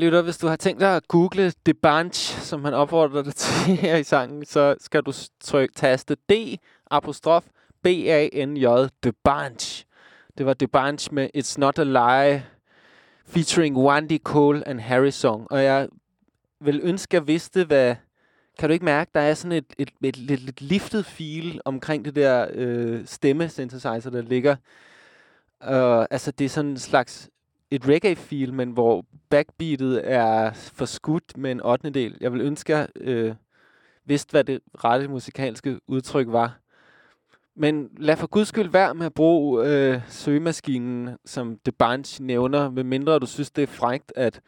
lytter, hvis du har tænkt dig at google The Bunch, som han opfordrer dig til her i sangen, så skal du trykke taste D, apostrof, B-A-N-J, The Bunch. Det var The Bunch med It's Not a Lie, featuring Wandy Cole and Harry Song. Og jeg vil ønske, at jeg vidste, hvad... Kan du ikke mærke, der er sådan et, et, et, lidt, lidt liftet feel omkring det der øh, stemme-synthesizer, der ligger. Uh, altså, det er sådan en slags et reggae-feel, men hvor backbeatet er forskudt med en 8. del. Jeg vil ønske, at jeg øh, vidste, hvad det rette musikalske udtryk var. Men lad for guds skyld være med at bruge øh, søgemaskinen, som The Bunch nævner, medmindre du synes, det er frægt, at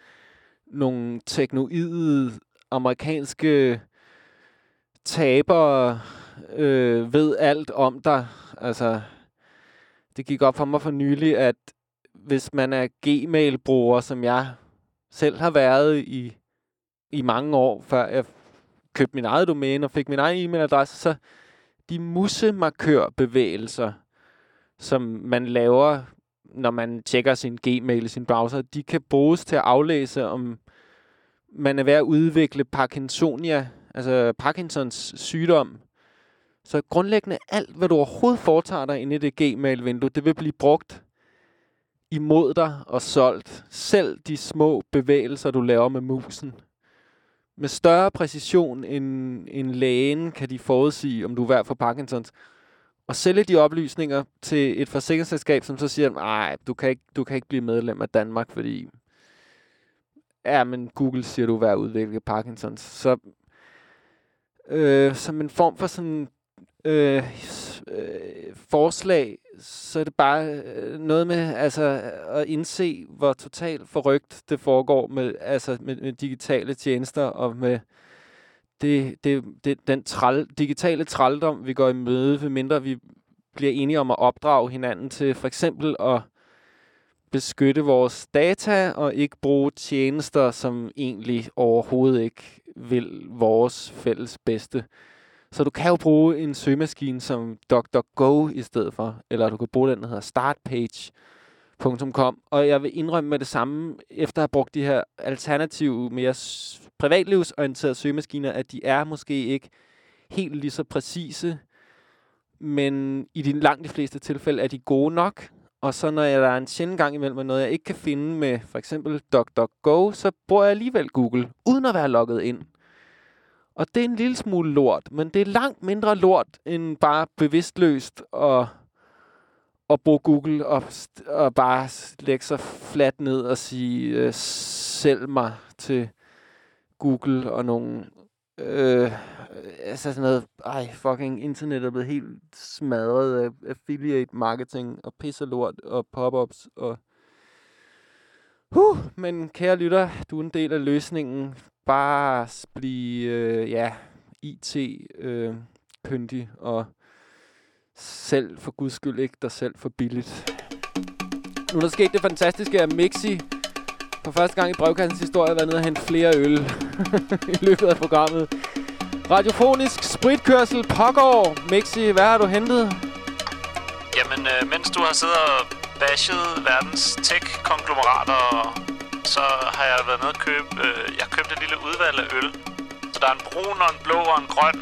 nogle teknoide amerikanske tabere øh, ved alt om dig. Altså, det gik op for mig for nylig, at hvis man er Gmail-bruger, som jeg selv har været i, i mange år, før jeg købte min eget domæne og fik min egen e-mailadresse, så de musemarkørbevægelser, som man laver, når man tjekker sin Gmail i sin browser, de kan bruges til at aflæse, om man er ved at udvikle Parkinsonia, altså Parkinsons sygdom. Så grundlæggende alt, hvad du overhovedet foretager dig inde i det Gmail-vindue, det vil blive brugt imod dig og solgt. Selv de små bevægelser, du laver med musen. Med større præcision end, end lægen kan de forudsige, om du er værd for Parkinsons. Og sælge de oplysninger til et forsikringsselskab, som så siger, nej, du kan ikke, du kan ikke blive medlem af Danmark, fordi ja, men Google siger, du er værd at udvikle Parkinsons. Så øh, som en form for sådan øh, øh, forslag, så er det bare øh, noget med altså, at indse, hvor totalt forrygt det foregår med, altså, med, med digitale tjenester og med det, det, det, den træl, digitale trældom, vi går i møde, ved mindre vi bliver enige om at opdrage hinanden til for eksempel at beskytte vores data og ikke bruge tjenester, som egentlig overhovedet ikke vil vores fælles bedste. Så du kan jo bruge en søgemaskine som DuckDuckGo i stedet for, eller du kan bruge den, der hedder startpage.com. Og jeg vil indrømme med det samme, efter at have brugt de her alternative, mere privatlivsorienterede søgemaskiner, at de er måske ikke helt lige så præcise, men i de langt de fleste tilfælde er de gode nok. Og så når jeg, der er en sjældent gang imellem med noget, jeg ikke kan finde med for eksempel DuckDuckGo, så bruger jeg alligevel Google, uden at være logget ind. Og det er en lille smule lort, men det er langt mindre lort, end bare bevidstløst at, at bruge Google og, og bare lægge sig fladt ned og sige, øh, sælg mig til Google og nogle... Øh, altså sådan noget, ej, fucking internet er blevet helt smadret af affiliate marketing og pisse lort og pop-ups og... Huh, men kære lytter, du er en del af løsningen. Bare blive, øh, ja, IT-kyndig øh, og selv for guds skyld ikke dig selv for billigt. Nu er der sket det fantastiske, at Mixi for første gang i brevkassens historie har været nede og hente flere øl i løbet af programmet. Radiofonisk spritkørsel pågår. Mixi, hvad har du hentet? Jamen, øh, mens du har siddet og bashet verdens tech-konglomerater, og så har jeg været nede og købe... Øh, jeg har købt et lille udvalg af øl. Så der er en brun og en blå og en grøn.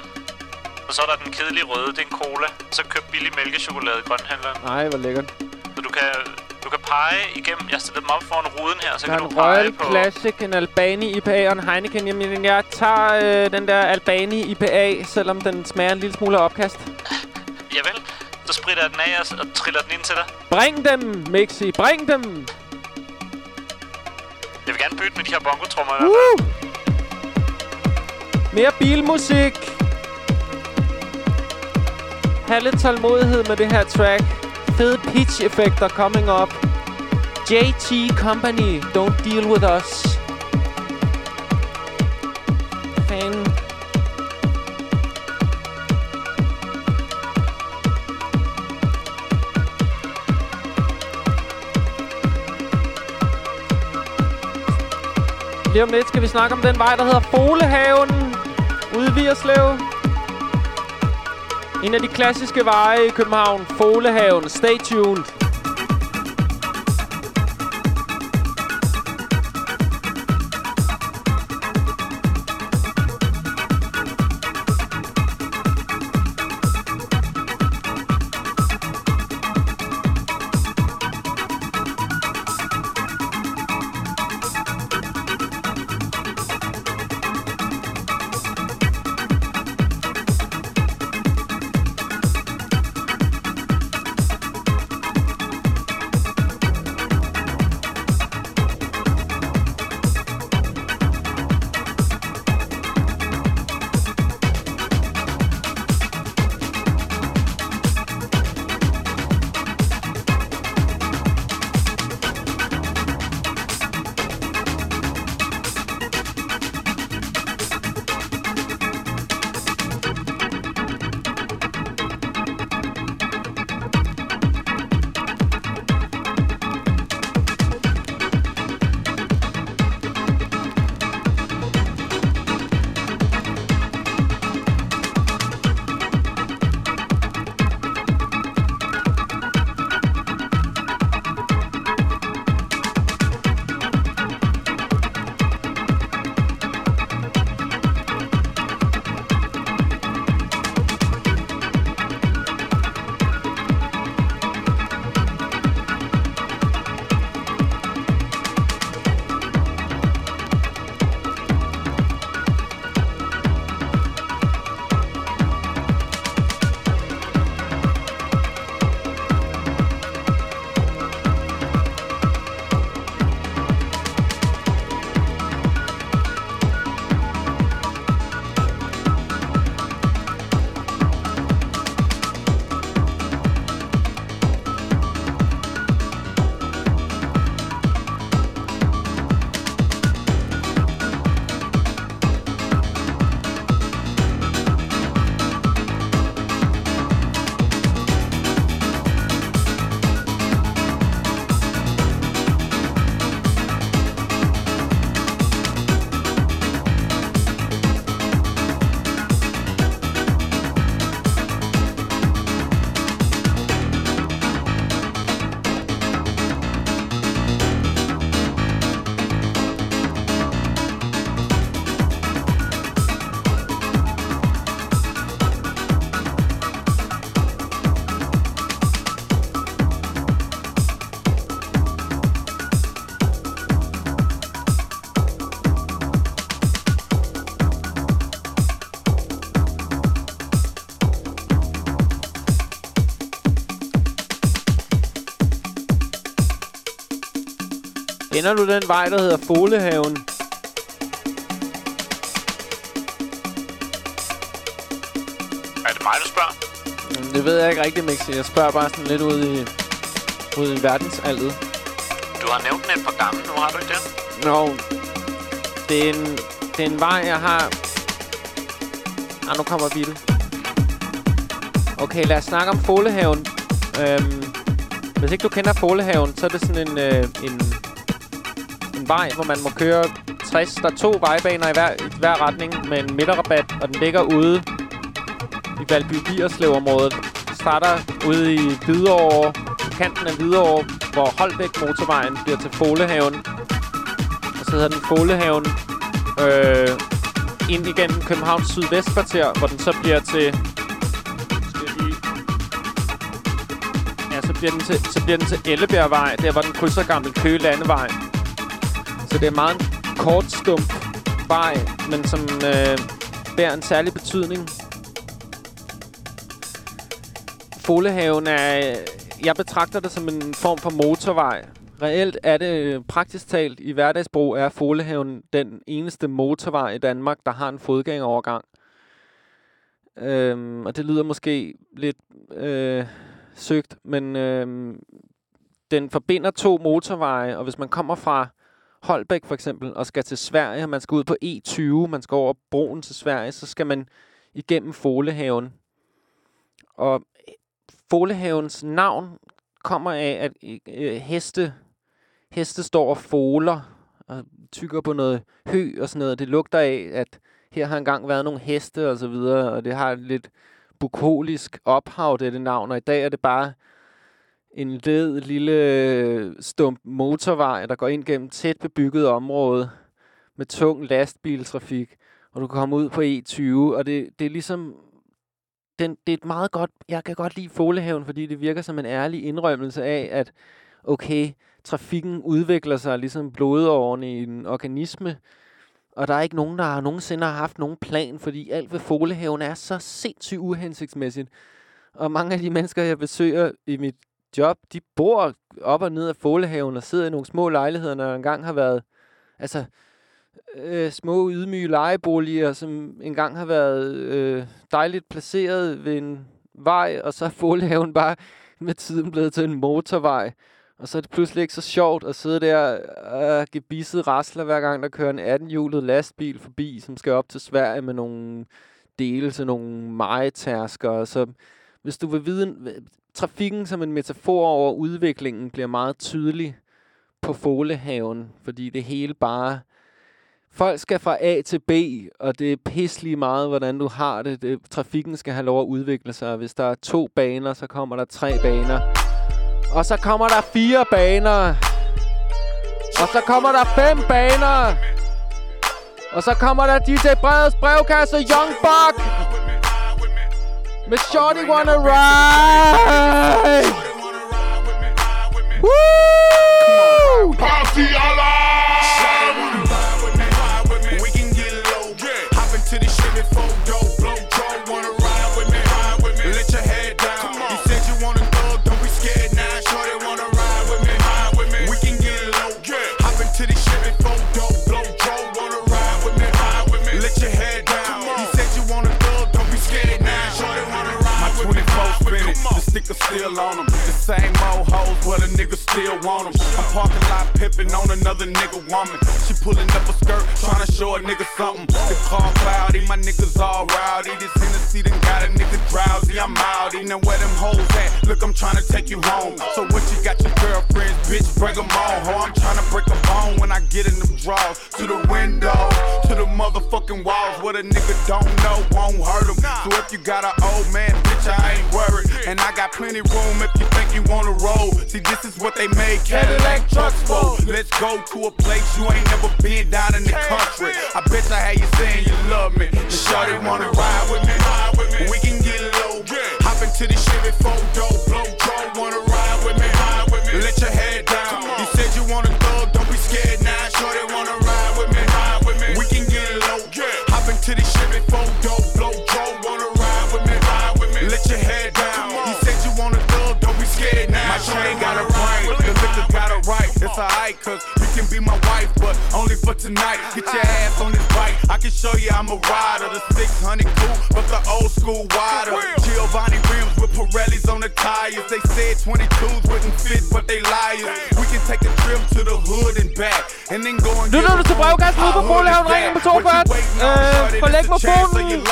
Og så er der den kedelige røde, det er en cola. Så køb billig mælkechokolade i grønhandleren. Nej, hvor lækkert. Så du kan, du kan pege igennem... Jeg har stillet dem op foran ruden her, så Der er kan du pege Royal på... Classic, en Albani IPA og en Heineken. Jamen, jeg tager øh, den der Albani IPA, selvom den smager en lille smule af opkast. Javel, så spritter jeg den af og, og triller den ind til dig. Bring dem, Mixi. Bring dem. Bytte med de her bongotrummer i hvert Woo! fald. Mere bilmusik. Ha' lidt tålmodighed med det her track. Fede pitch-effekter coming up. JT Company, don't deal with us. Lige om lidt skal vi snakke om den vej, der hedder Folehaven. Ude i Vierslev. En af de klassiske veje i København. Folehaven. Stay tuned. Kender du den vej, der hedder Folehaven? Er det mig, du spørger? Det ved jeg ikke rigtigt, Mixi. Jeg spørger bare sådan lidt ud i, ud i verdensaldet. Du har nævnt den et par gange nu, har du ikke det? Nå, det er en, det er en vej, jeg har... Ah, nu kommer Bitte. Okay, lad os snakke om Folehaven. Øhm, hvis ikke du kender Folehaven, så er det sådan en, øh, en vej, hvor man må køre 60. Der er to vejbaner i hver, i hver retning med en midterrabat, og den ligger ude i Valby Bierslev-området. Starter ude i Hvidovre, kanten af Hvidovre, hvor Holbæk motorvejen bliver til Folehaven. Og så hedder den Folehaven øh, ind igennem Københavns sydvestkvarter, hvor den så bliver til Ja, så bliver den til, så til Ellebjergvej, der hvor den krydser Gammel Køge Landevej. Så det er meget en kort stump vej, men som øh, bærer en særlig betydning. Folehaven er... Jeg betragter det som en form for motorvej. Reelt er det øh, praktisk talt i hverdagsbrug er Folehaven den eneste motorvej i Danmark, der har en fodgængerovergang. Øhm, og det lyder måske lidt øh, søgt, men øh, den forbinder to motorveje, og hvis man kommer fra Holbæk for eksempel, og skal til Sverige, og man skal ud på E20, man skal over broen til Sverige, så skal man igennem Folehaven. Og øh, Folehavens navn kommer af, at øh, heste, heste står og foler og tykker på noget hø og sådan noget. Det lugter af, at her har engang været nogle heste og så videre, og det har et lidt bukolisk ophav, det, det navn. Og i dag er det bare en led lille øh, stump motorvej, der går ind gennem tæt bebygget område med tung lastbiltrafik, og du kan komme ud på E20, og det, det er ligesom den, det er et meget godt, jeg kan godt lide Folehaven, fordi det virker som en ærlig indrømmelse af, at okay, trafikken udvikler sig ligesom blodårene i en organisme, og der er ikke nogen, der har nogensinde har haft nogen plan, fordi alt ved Folehaven er så sindssygt uhensigtsmæssigt. Og mange af de mennesker, jeg besøger i mit job, de bor op og ned af Folehaven og sidder i nogle små lejligheder, når der engang har været altså, øh, små ydmyge lejeboliger, som engang har været øh, dejligt placeret ved en vej, og så er Folehaven bare med tiden blevet til en motorvej. Og så er det pludselig ikke så sjovt at sidde der og gebisset rasler, hver gang der kører en 18-hjulet lastbil forbi, som skal op til Sverige med nogle dele til nogle majetærsker. Så hvis du vil vide, trafikken som en metafor over udviklingen bliver meget tydelig på Folehaven, fordi det hele bare... Folk skal fra A til B, og det er pisselig meget, hvordan du har det. det. Trafikken skal have lov at udvikle sig. Hvis der er to baner, så kommer der tre baner. Og så kommer der fire baner. Og så kommer der fem baner. Og så kommer der DJ Breds brevkasse Young Buck. Med Shorty Wanna Ride. Woo! Still on them. Same old hoes, but a nigga still want them. I'm parking lot pimping on another nigga woman. She pulling up a skirt, trying to show a nigga something. The car cloudy, my niggas all rowdy. This Hennessy done got a nigga drowsy. I'm outy. Now where them hoes at? Look, I'm trying to take you home. So what you got your girlfriends, bitch, break them on. Ho, I'm trying to break a bone when I get in them drawers. To the window, to the motherfucking walls. What a nigga don't know won't hurt him. So if you got an old man, bitch, I ain't worried. And I got plenty room if you think you wanna roll. See, this is what they made Cadillac trucks for. Let's go to a place you ain't never been down in the country. I bet I had you saying you love me. The shorty wanna ride with me. We can get low. Hop into the Chevy four door, blow draw. Wanna ride with me? Let your head cause you can be my wife, but only for tonight. Get your ass on this. I can show you I'm a rider. The 600 coupe, but the old school wider. Giovanni rims with Pirellis on the tires. They said 22s wouldn't fit, but they liars. We can take a trip to the hood and back, and then go and Lytter du til brevkassen ude på Folehaven, ring ind på 42. Øh, forlæg mig fonen.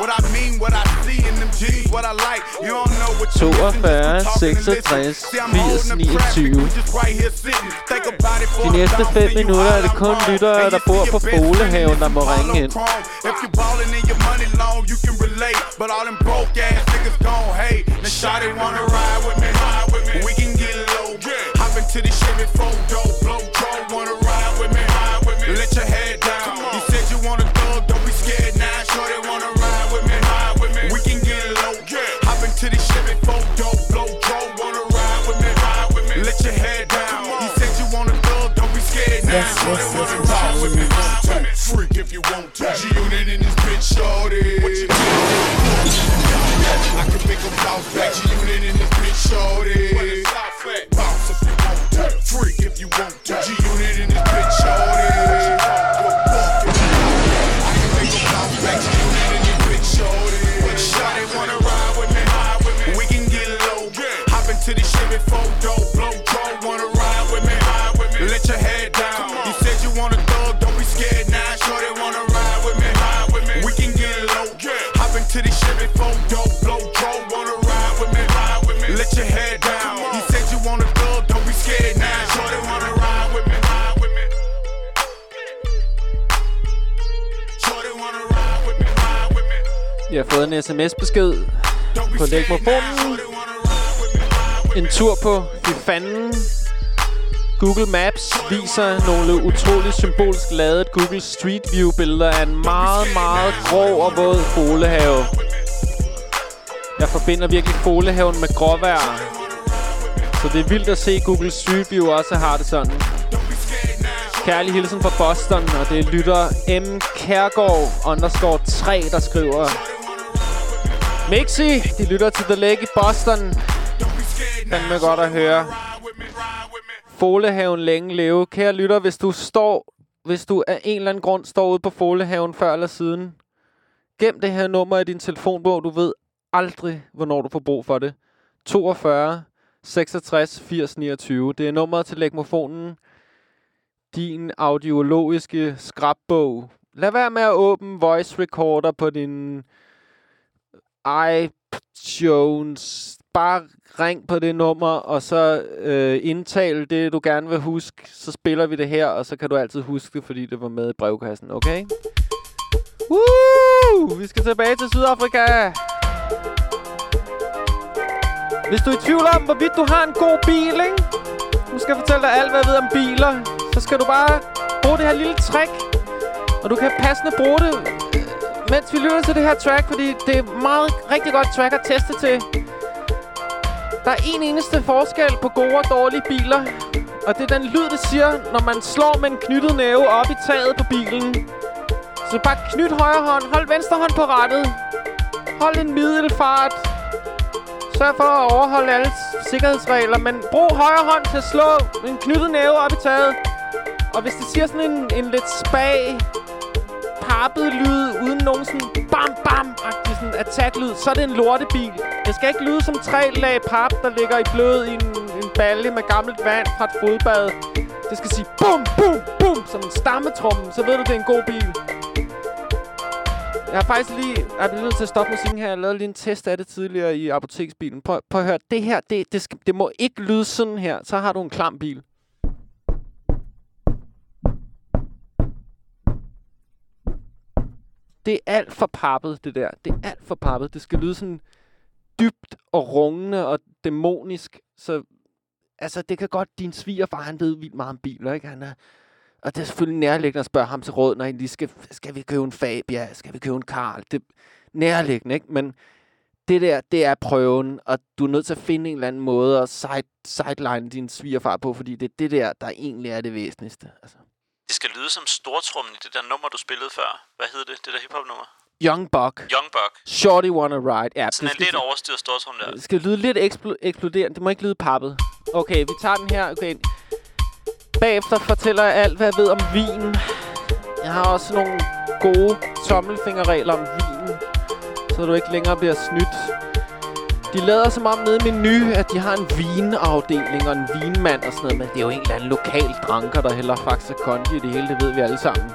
What I mean, what I see in them jeans, what I like. You don't know what you 42, 66, 80, 29. De næste 5 minutter er det kun lyttere, der bor på Folehaven, der må ringe ind. If you ballin' and your money long, you can relate. But all them broke ass niggas gon' hate. Now shawty wanna ride with me. We can get low. Hop into the Chevy four door, blow draw. Wanna ride with me. Let your head down. If you want to. Freak if you want to. G-Unit in this bitch, shorty. What you I can make them bounce back. G-Unit in this bitch, shorty. Jeg har fået en sms-besked på lægmofonen. En tur på i fanden. Google Maps viser nogle utroligt symbolsk lavet Google Street View billeder af en meget, meget grov og våd folehave. Jeg forbinder virkelig folehaven med gråvejr. Så det er vildt at se Google Street View også har det sådan. Kærlig hilsen fra Boston, og det er lytter M. Kærgaard underscore 3, der skriver... Mixi, de lytter til The Lake i Boston. Fandme godt at høre. Folehaven længe leve. Kære lytter, hvis du står... Hvis du af en eller anden grund står ude på Folehaven før eller siden, gem det her nummer i din telefonbog. Du ved aldrig, hvornår du får brug for det. 42 66 80 29. Det er nummeret til lægmofonen. Din audiologiske skrabbog. Lad være med at åbne voice recorder på din iTunes. Bare ring på det nummer, og så øh, indtal det, du gerne vil huske. Så spiller vi det her, og så kan du altid huske det, fordi det var med i brevkassen, okay? Woo! Vi skal tilbage til Sydafrika. Hvis du er i tvivl om, hvorvidt du har en god bil, ikke? Nu skal jeg fortælle dig alt, hvad jeg ved om biler. Så skal du bare bruge det her lille trick. Og du kan passende bruge det, mens vi lytter til det her track, fordi det er meget rigtig godt track at teste til. Der er en eneste forskel på gode og dårlige biler. Og det er den lyd, det siger, når man slår med en knyttet næve op i taget på bilen. Så bare knyt højre hånd, hold venstre hånd på rattet. Hold en middelfart. Sørg for at overholde alle sikkerhedsregler, men brug højre hånd til at slå en knyttet næve op i taget. Og hvis det siger sådan en, en lidt spag, harpet lyd, uden nogen sådan bam bam agtig sådan attack-lyd, så er det en lortebil. Det skal ikke lyde som tre lag pap, der ligger i blød i en, en balje med gammelt vand fra et fodbad. Det skal sige bum, bum, bum, som en stammetrumme, så ved du, det er en god bil. Jeg har faktisk lige... Jeg er nødt til at stoppe musikken her. Jeg lavede lige en test af det tidligere i apoteksbilen. Prøv, prøv at høre. Det her, det, det, skal, det må ikke lyde sådan her. Så har du en klam bil. Det er alt for pappet, det der. Det er alt for pappet. Det skal lyde sådan dybt og rungende og dæmonisk. Så altså, det kan godt... Din svigerfar, han ved vildt meget om biler, ikke? Han er, og det er selvfølgelig nærliggende at spørge ham til råd, når han lige skal... Skal vi købe en Fabia? Skal vi købe en Karl? Det er nærliggende, ikke? Men det der, det er prøven, og du er nødt til at finde en eller anden måde at side, sideline din svigerfar på, fordi det er det der, der egentlig er det væsentligste. Altså. Det skal lyde som stortrummen i det der nummer, du spillede før. Hvad hed det? Det der hiphop-nummer? Young Buck. Young Buck. Shorty Wanna Ride. Ja, Sådan en lidt overstyret stortrum der. det skal lyde lidt eksplo- eksploderende. Det må ikke lyde pappet. Okay, vi tager den her. Okay. Bagefter fortæller jeg alt, hvad jeg ved om vin. Jeg har også nogle gode tommelfingerregler om vin, så du ikke længere bliver snydt. De lader som om nede i menu, at de har en vinafdeling og en vinmand og sådan noget, men det er jo en eller anden lokal dranker, der hælder Faxe Kondi i det hele. Det ved vi alle sammen.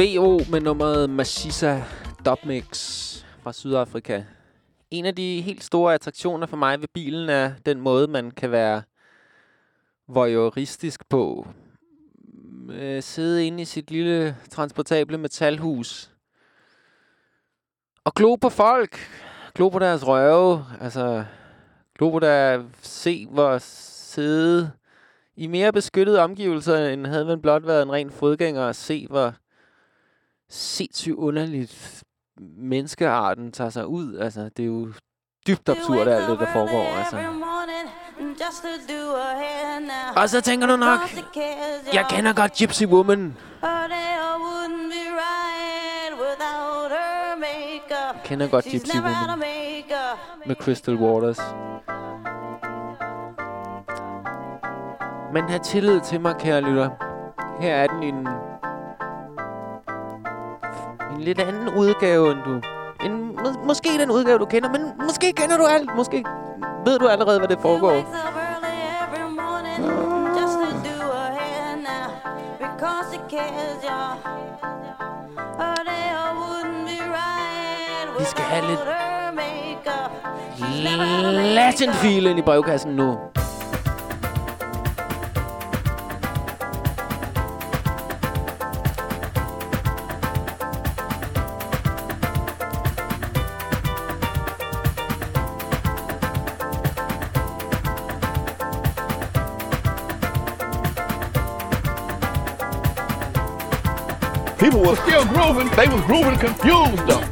VO med nummeret Mashisa Dubmix fra Sydafrika. En af de helt store attraktioner for mig ved bilen er den måde, man kan være voyeuristisk på. Øh, sidde inde i sit lille transportable metalhus. Og glo på folk. Glo på deres røve. Altså, glo på der se hvor sidde i mere beskyttede omgivelser, end havde man blot været en ren fodgænger, og se hvor sindssygt underligt menneskearten tager sig ud. Altså, det er jo dybt absurd, alt det, der foregår. Altså. Og så tænker du nok, jeg kender godt Gypsy Woman. Jeg kender godt Gypsy Woman med Crystal Waters. Men have tillid til mig, kære lytter. Her er den en, en lidt anden udgave, end du... En, må, måske den udgave, du kender, men måske kender du alt. Måske ved du allerede, hvad det foregår. Vi skal have lidt without her makeup. She's never had a makeup. Latin feel ind i brevkassen nu. People were still grooving. They was grooving confused though.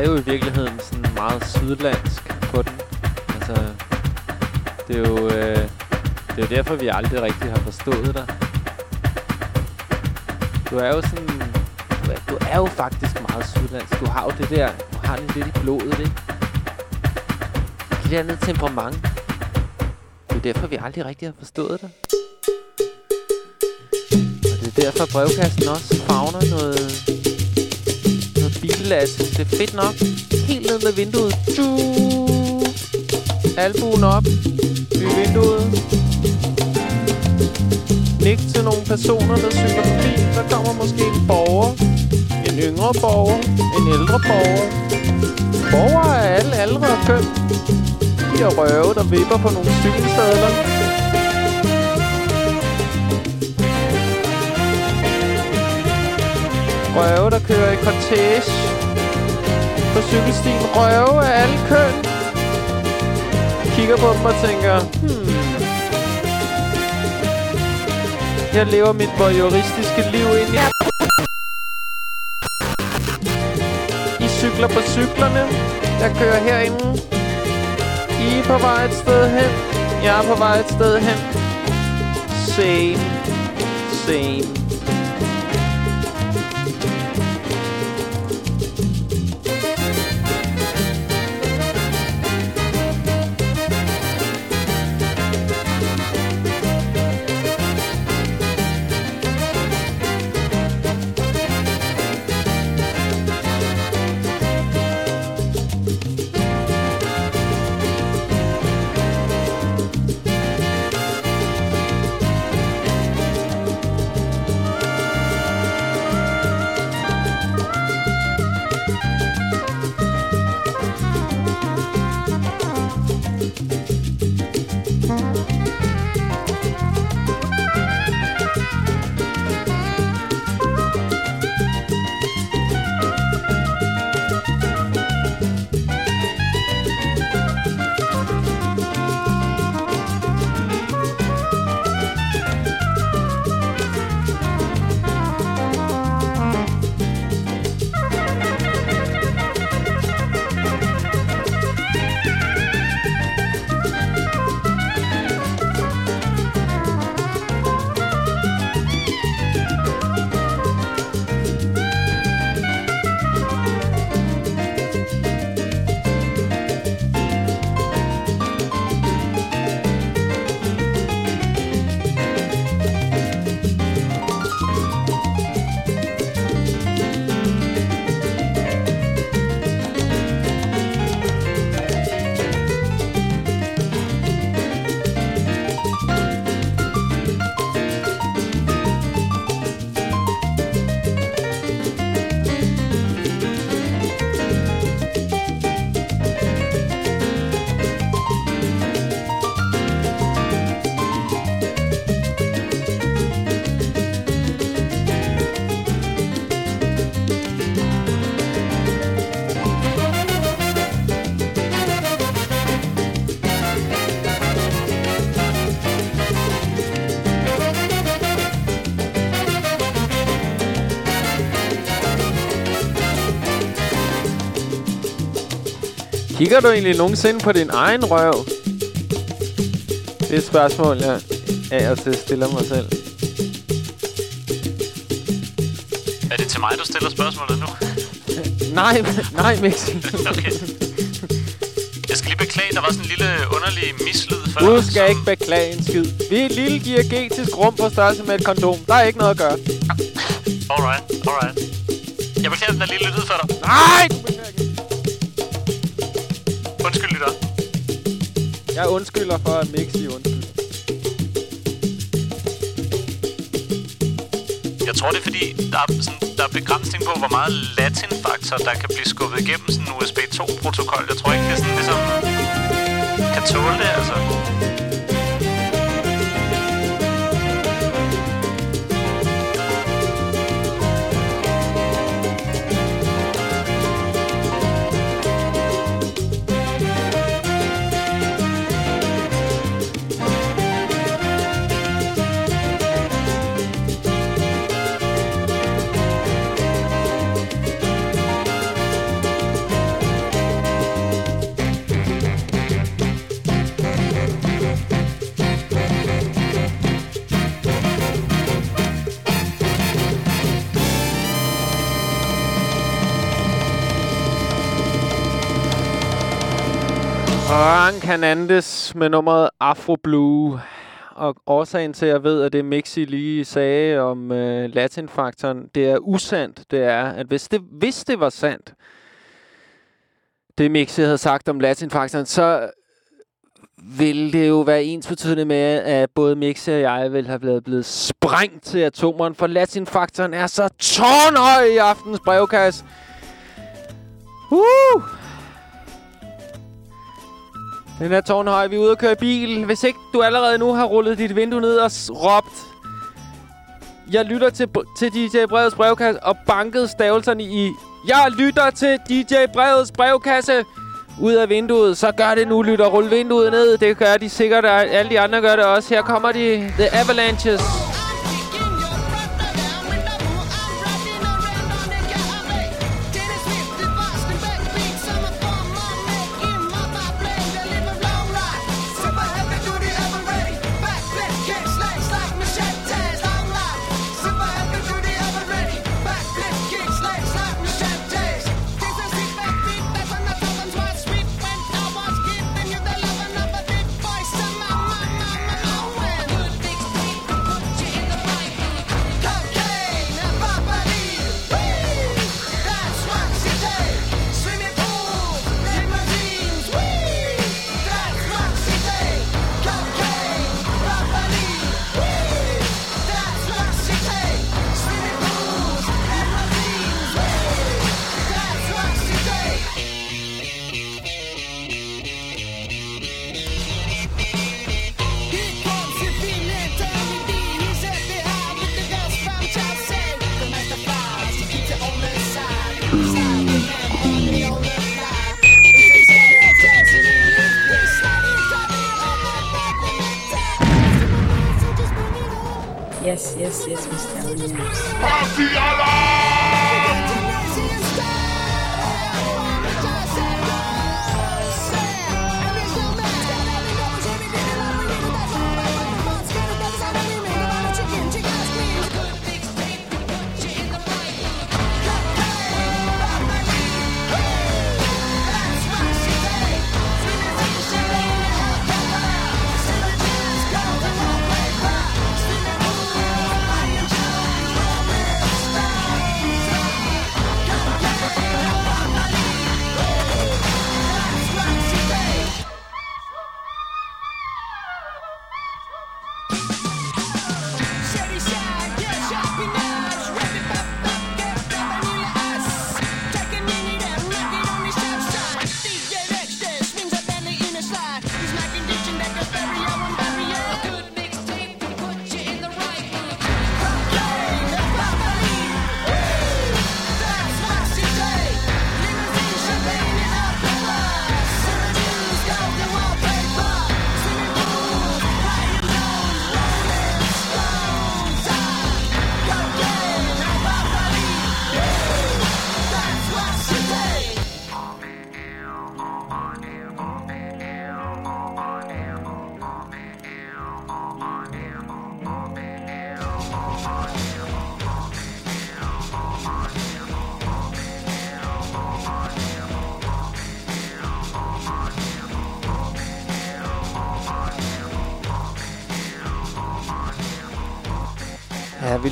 Er jo i virkeligheden sådan meget sydlandsk på den. Altså, det er jo, øh, det er jo derfor, vi aldrig rigtig har forstået dig. Du er jo sådan... Du er, du er jo faktisk meget sydlandsk. Du har jo det der... Du har det lidt i blodet, ikke? Det der andet temperament. Det er jo derfor, vi aldrig rigtig har forstået dig. Og det er derfor, brevkassen også fagner noget noget. Det er fedt nok. Helt ned med vinduet. Tju! Albuen op. I vinduet. Nik til nogle personer, der cykler forbi. Der kommer måske en borger. En yngre borger. En ældre borger. Borgere af alle aldre og køn. De er røve, der vipper på nogle cykelstadler. Røve, der kører i cortege på cykelstien. Røve af alle køn. Kigger på dem og tænker, hmm. Jeg lever mit voyeuristiske liv ind i... I cykler på cyklerne. Jeg kører herinde. I er på vej et sted hen. Jeg er på vej et sted hen. Same. Same. Kigger du egentlig nogensinde på din egen røv? Det er et spørgsmål, jeg af og til stiller mig selv. Er det til mig, du stiller spørgsmålet nu? Nej, nej, Mixi. okay. Jeg skal lige beklage, der var sådan en lille underlig mislyd før. Du skal ikke beklage en skid. Vi er et lille diagetisk rum på størrelse med et kondom. Der er ikke noget at gøre. Alright, alright. Jeg beklager den der lille lyd for dig. Nej, undskylder for, at Mixi undskylder. Jeg tror, det er fordi, der er, sådan, der er begrænsning på, hvor meget latin-faktor, der kan blive skubbet igennem sådan en USB 2-protokol. Jeg tror ikke, det er sådan ligesom... Kan tåle det, altså. Hernandez med nummeret Afro Blue. Og årsagen til, at jeg ved, at det Mixi lige sagde om øh, latinfaktoren, det er usandt. Det er, at hvis det, hvis det var sandt, det Mixi havde sagt om latinfaktoren, så ville det jo være ens betydende med, at både Mixi og jeg ville have blevet, blevet sprængt til atomeren, for latinfaktoren er så tårnhøj i aftens brevkasse. Uh! Den er tårnhøj. Vi er ude og køre bil. Hvis ikke du allerede nu har rullet dit vindue ned og råbt, jeg lytter til, til DJ Brevets brevkasse og banket stavelserne i, jeg lytter til DJ Brevets brevkasse ud af vinduet, så gør det nu, lytter. Rul vinduet ned. Det gør de sikkert, og alle de andre gør det også. Her kommer de, The Avalanches.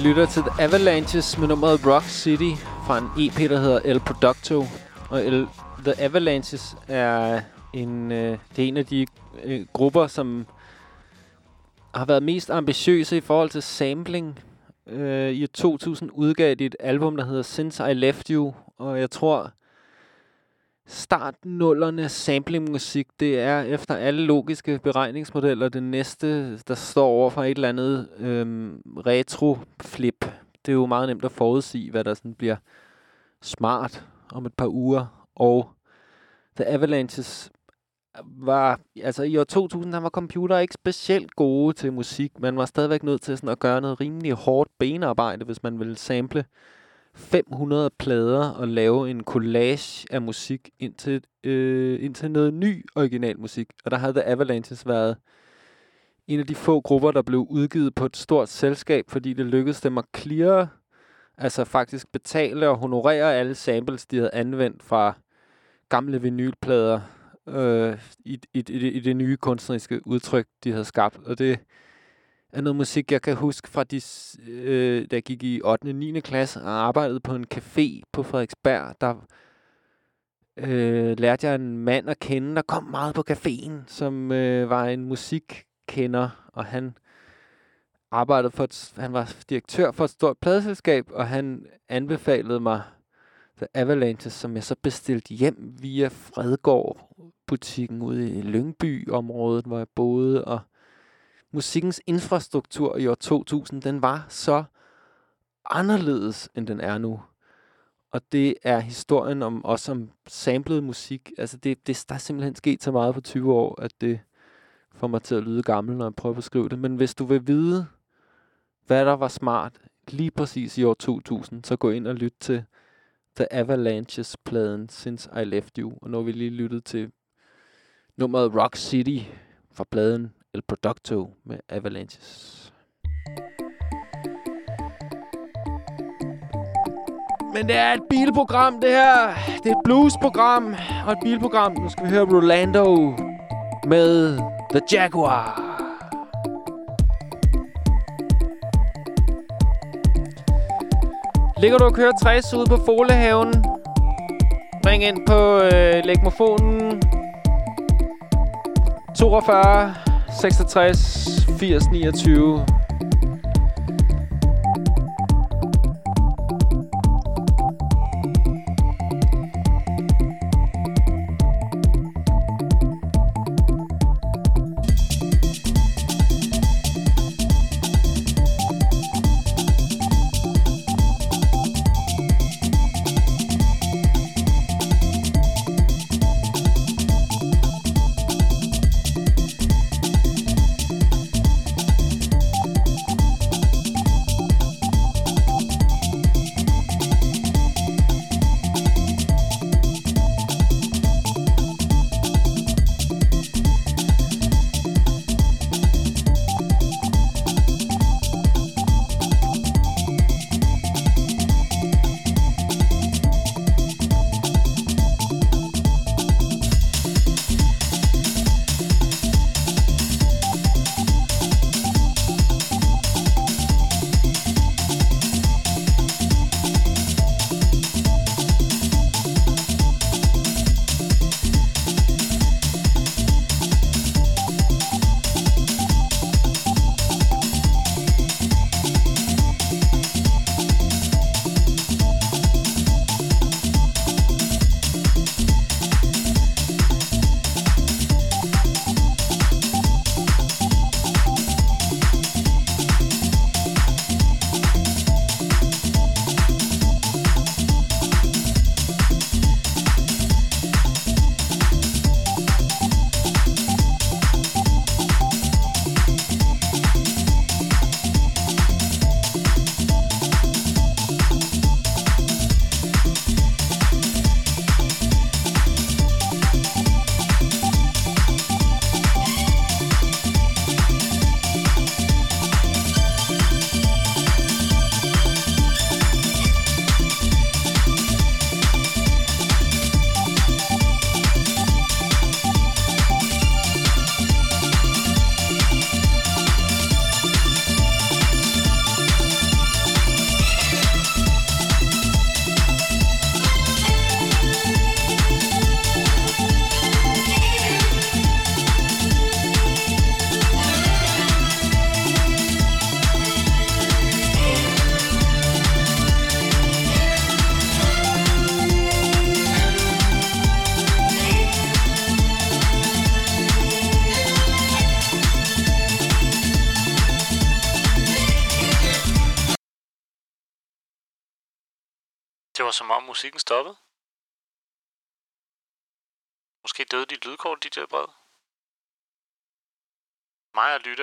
Lytter til The Avalanches med nummeret Rock City fra en EP, der hedder El Producto. Og El, The Avalanches er en, øh, det er en af de øh, grupper, som har været mest ambitiøse i forhold til sampling. Øh, I 2000 udgav de et album, der hedder Since I Left You, og jeg tror, start nullerne samplingmusik, det er efter alle logiske beregningsmodeller det næste, der står over for et eller andet øhm, retro-flip. Det er jo meget nemt at forudsige, hvad der sådan bliver smart om et par uger. Og The Avalanches var, altså i år 2000, der var computer ikke specielt gode til musik. Man var stadigvæk nødt til sådan at gøre noget rimelig hårdt benarbejde, hvis man ville sample 500 plader og lave en collage af musik ind til, øh, ind til noget ny original musik. Og der havde The Avalanches været en af de få grupper, der blev udgivet på et stort selskab, fordi det lykkedes dem at clear, altså faktisk betale og honorere alle samples, de havde anvendt fra gamle vinylplader øh, i, i, i, i det nye kunstneriske udtryk, de havde skabt. Og det af noget musik, jeg kan huske fra, de, øh, da jeg gik i 8. og 9. klasse og arbejdede på en café på Frederiksberg. Der øh, lærte jeg en mand at kende, der kom meget på caféen, som øh, var en musikkender, og han arbejdede for et, han var direktør for et stort pladeselskab, og han anbefalede mig The Avalanches, som jeg så bestilte hjem via Fredgård butikken ude i Lyngby-området, hvor jeg boede, og musikkens infrastruktur i år 2000, den var så anderledes, end den er nu. Og det er historien om os om samlet musik. Altså det, det, der er simpelthen sket så meget på 20 år, at det får mig til at lyde gammel, når jeg prøver at beskrive det. Men hvis du vil vide, hvad der var smart lige præcis i år 2000, så gå ind og lyt til The Avalanches-pladen Since I Left You. Og nu har vi lige lyttet til nummeret Rock City fra pladen El Producto med Avalanches. Men det er et bilprogram, det her. Det er et bluesprogram og et bilprogram. Nu skal vi høre Rolando med The Jaguar. Ligger du og kører 60 ude på Folehaven? Ring ind på øh, legmofonen 42 66 80 29.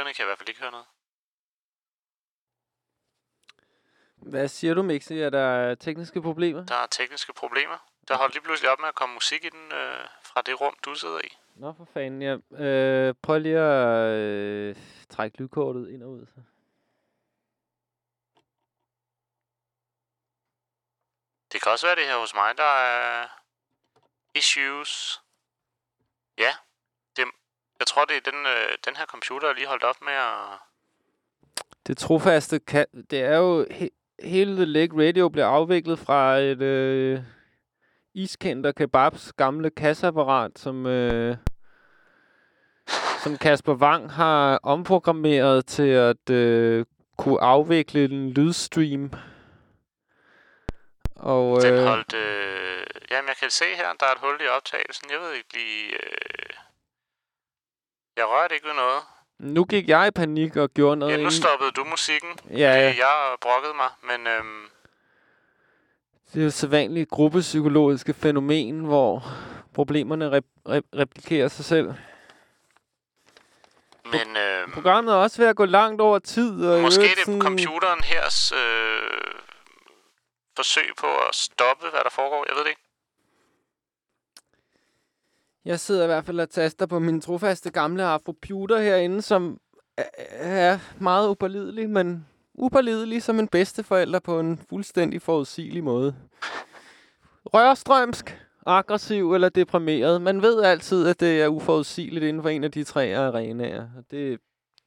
Lytterne kan i hvert fald ikke høre noget. Hvad siger du, Mixi? Er der tekniske problemer? Der er tekniske problemer. Der holdt lige pludselig op med at komme musik i den, øh, fra det rum, du sidder i. Nå, for fanden. Ja. Øh, prøv lige at øh, trække lydkortet ind og ud. Så. Det kan også være det her hos mig, der er issues. Ja, jeg tror, det er den, øh, den her computer, der lige holdt op med at... Det trofaste, ka- det er jo... He- hele The Leg Radio blev afviklet fra et øh, iskender kebabs gamle kasseapparat, som, øh, som Kasper Wang har omprogrammeret til at øh, kunne afvikle en lydstream. Og, Den øh, holdt... Øh, jamen, jeg kan se her, der er et hul i optagelsen. Jeg ved ikke lige... Øh, jeg rørte ikke ved noget. nu gik jeg i panik og gjorde noget Ja, nu stoppede du musikken. Ja, fordi Jeg brokkede mig, men øhm, Det er jo sædvanligt gruppepsykologiske fænomen, hvor problemerne rep- rep- replikerer sig selv. men øhm, Programmet er også ved at gå langt over tid. Og måske det sådan- computeren hers øh, forsøg på at stoppe, hvad der foregår. Jeg ved det ikke. Jeg sidder i hvert fald og taster på min trofaste gamle afroputer herinde, som er- meget upålidelig, men upålidelig som en bedsteforælder på en fuldstændig forudsigelig måde. Rørstrømsk, aggressiv eller deprimeret. Man ved altid, at det er uforudsigeligt inden for en af de tre arenaer. Og det,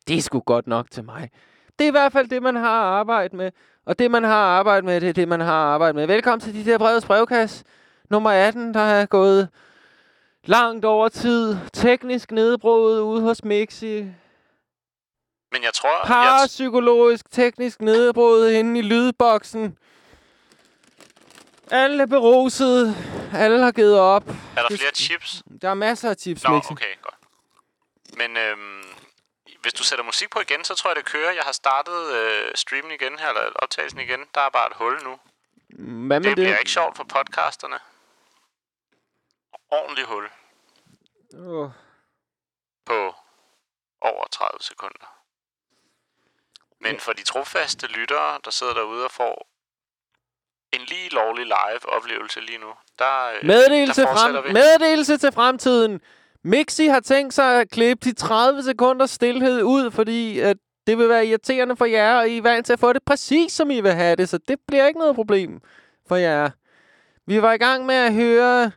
det er sgu godt nok til mig. Det er i hvert fald det, man har arbejdet med. Og det, man har arbejdet med, det er det, man har arbejdet med. Velkommen til de der brevets brevkasse. Nummer 18, der er gået langt over tid. Teknisk nedbrud ude hos Mixi. Men jeg tror... Parapsykologisk teknisk nedbrud inde i lydboksen. Alle er beruset. Alle har givet op. er der flere chips? Der er masser af tips, Nå, Mixi. okay, godt. Men øhm, hvis du sætter musik på igen, så tror jeg, det kører. Jeg har startet øh, streamen igen her, eller optagelsen igen. Der er bare et hul nu. Hvad med det det? bliver ikke sjovt for podcasterne. Ordentlig hul Åh. på over 30 sekunder. Men for de trofaste lyttere, der sidder derude og får en lige lovlig live oplevelse lige nu, der, øh, Meddelelse, der frem, vi. meddelelse til fremtiden. Mixi har tænkt sig at klippe de 30 sekunders stillhed ud, fordi at det vil være irriterende for jer, og I er vant til at få det præcis, som I vil have det, så det bliver ikke noget problem for jer. Vi var i gang med at høre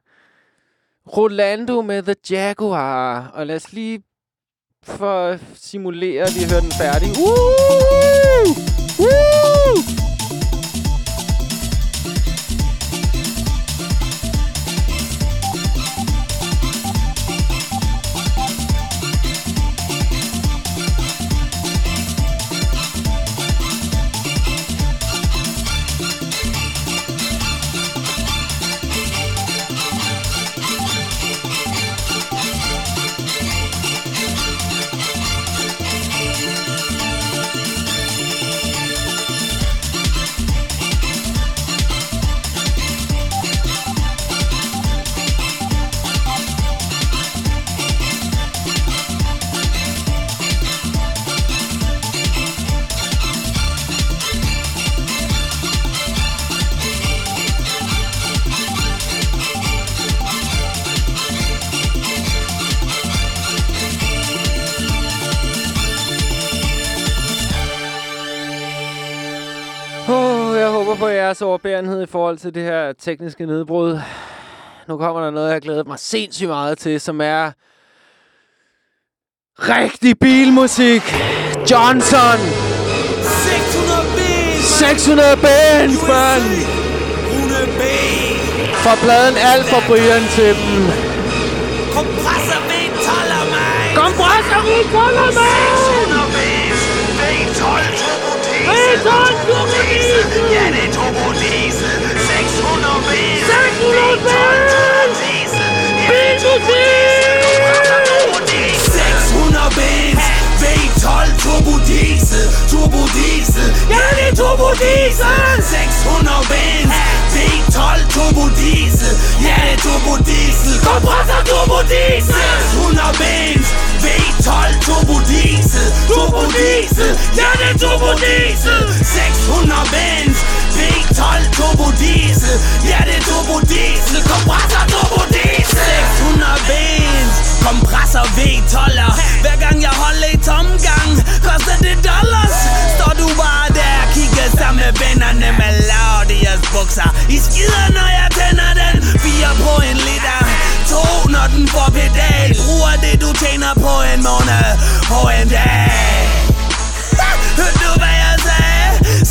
Rolando med The Jaguar, og lad os lige for at simulere lige høre den færdig. Uh! Overbærenhed i forhold til det her tekniske nedbrud. Nu kommer der noget, jeg har glædet mig sindssygt meget til, som er rigtig bilmusik. Johnson. 600 ben, 600 bands, mand. 100 ben. For pladen alt for Brian til dem. Kompressor ved toller mig. Kompressor ved toller Turbo-Diesel! Ja, der Turbo-Diesel! 600 Besen! 600 Besen! Turbo-Diesel! 600 Besen! V12 Turbo-Diesel! Turbo-Diesel! Ja, der Turbo-Diesel! 600 Besen! V12 Turbo-Diesel! Ja, der Turbo-Diesel! Kompressor Turbo-Diesel! 600 Besen! V12 diesel Ja, det turbo diesel 600 Benz. V12 turbo diesel Ja, det turbo diesel Kompressor turbo diesel 600 Benz. Kompressor V12'er Hver gang jeg holder i tomgang Koster det dollars. Står du bare der Kigger sammen med vennerne Med Laudias bukser. I skider når jeg tænder den. Fire på en liter. To når den får pedal. Bruger det du tjener på en måned. På en dag.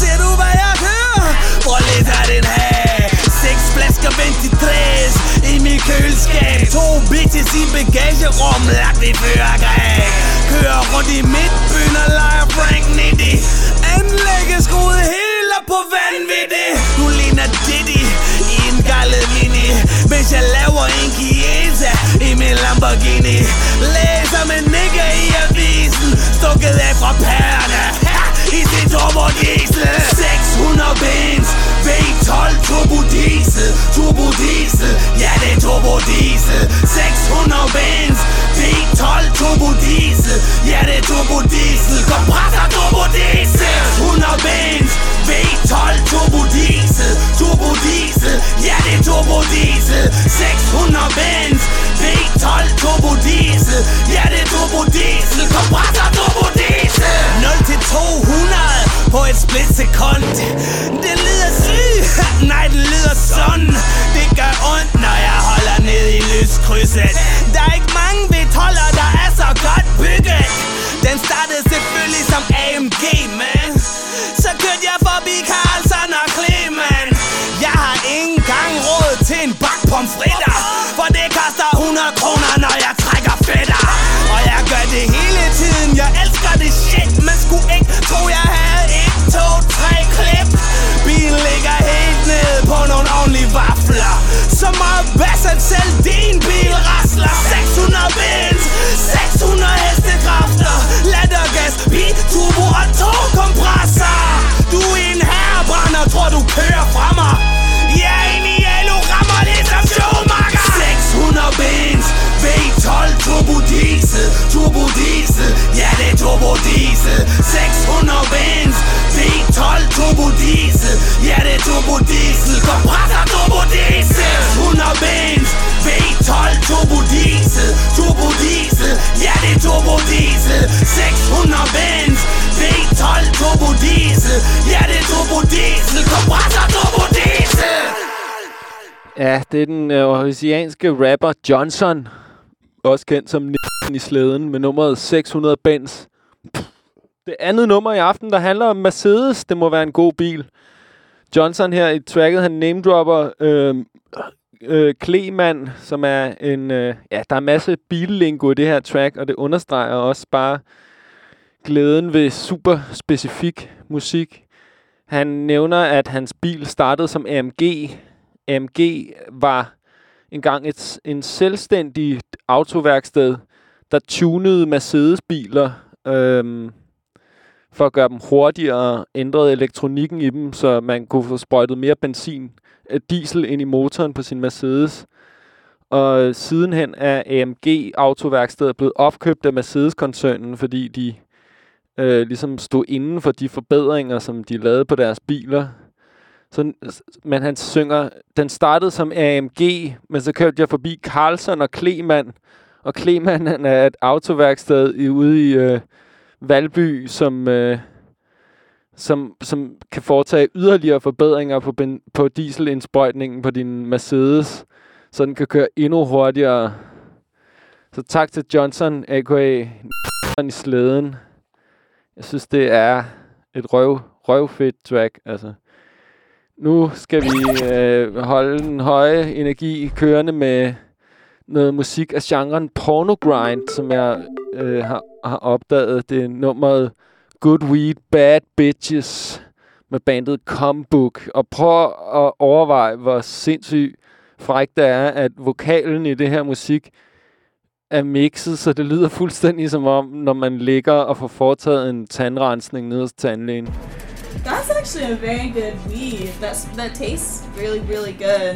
Ser du hvad jeg hører? Hvor lidt er den her Seks flasker 23 i mit køleskab To bitches i bagagerum Lagt i førergreb Kører rundt i midtbyen og leger Frank Nitty Anlægget skruet helt op på vanvittigt Du ligner Diddy i en gallet mini Mens jeg laver en Chiesa i min Lamborghini. Læser med nigga i avisen. Stukket af fra pærerne i sin turbo diesel 600 bens. V12 turbo diesel. Turbo diesel, ja det er turbo diesel. 600 bens. V12 turbo diesel Ja det er turbo diesel Kompressor turbo diesel 100 bens. V12 turbo diesel Turbo diesel, ja det er turbo diesel 600 bens. V12 turbo diesel Ja det er turbo diesel Kompressor turbo diesel 0 til 200 på et splitsekund Det lyder syg, nej det lyder sådan. Det gør ondt når jeg holder ned i lyskrydset Der er ikke mange V12'er der er så godt bygget. Den startede selvfølgelig som AMG man Så kørte jeg forbi Carlson og Kleman Jeg har ingen gang råd til en bak pomfritter For det koster 100 kroner når jeg trækker fætter. Og jeg gør det hele tiden, jeg elsker det shit Man skulle ikke. Tro jeg havde et, to, tre klip. Bilen ligger helt ned på nogle ordentlige vafler. Så meget bass at selv din bil rasler. 600 bil kompressor. Du er en herrebrænder, tror du kører fra mig. Jeg er inde i alu, rammer ligesom Schumacher 600 bens, V12 turbo diesel Turbo diesel, ja det er turbo diesel. 600 bens, V12 turbo diesel. Ja det er turbo diesel. Kompressor turbo diesel. 600 bens, V12 turbo diesel Turbo diesel, ja det er turbo diesel. 600 bens, V12 turbo diesel Ja det er turbo diesel Kompressor turbo diesel Ja, det er den øh, oceanske rapper Johnson. Også kendt som Nissen i slæden med nummeret 600 Benz. Det andet nummer i aften, der handler om Mercedes. Det må være en god bil. Johnson her i tracket, han namedropper øhm, øh, øh, Kleman, som er en... Øh, ja, der er en masse billingo i det her track, og det understreger også bare glæden ved super specifik musik. Han nævner, at hans bil startede som AMG. AMG var engang et, en selvstændig autoværksted, der tunede Mercedes-biler øhm, for at gøre dem hurtigere, ændrede elektronikken i dem, så man kunne få sprøjtet mere benzin, øh, diesel ind i motoren på sin Mercedes. Og sidenhen er AMG autoværkstedet blevet opkøbt af Mercedes-koncernen, fordi de øh, ligesom stod inden for de forbedringer, som de lavede på deres biler. Så, men han synger, den startede som AMG, men så kørte jeg forbi Carlson og Kleman. Og Kleman han er et autoværksted i, ude i øh, Valby, som, øh, som, som kan foretage yderligere forbedringer på, ben, på dieselindsprøjtningen på din Mercedes, så den kan køre endnu hurtigere. Så tak til Johnson, a.k.a. i slæden. Jeg synes, det er et røv, røvfedt track, altså. Nu skal vi øh, holde den høje energi kørende med noget musik af genren pornogrind, som jeg øh, har, har opdaget. Det er nummeret Good Weed, Bad Bitches med bandet Combook. Og prøv at overveje, hvor sindssygt frækt det er, at vokalen i det her musik er mixet, så det lyder fuldstændig som om, når man ligger og får foretaget en tandrensning ned hos tandlægen. That's actually a very good weed. That's that tastes really, really good.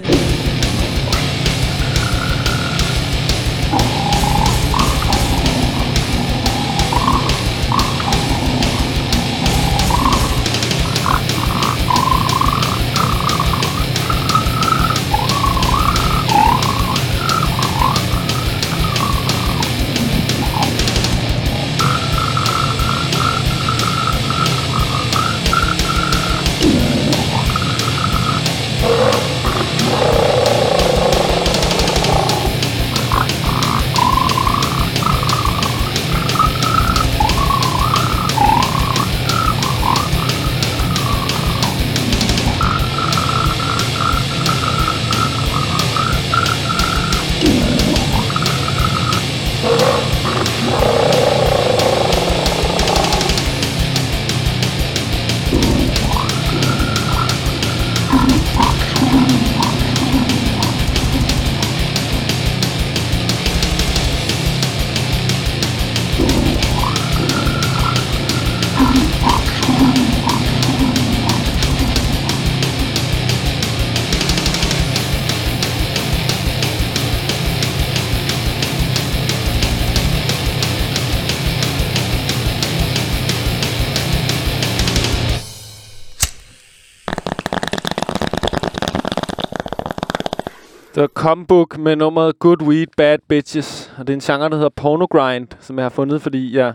Det med nummeret Good Weed, Bad Bitches. Og det er en genre, der hedder pornogrind, som jeg har fundet, fordi jeg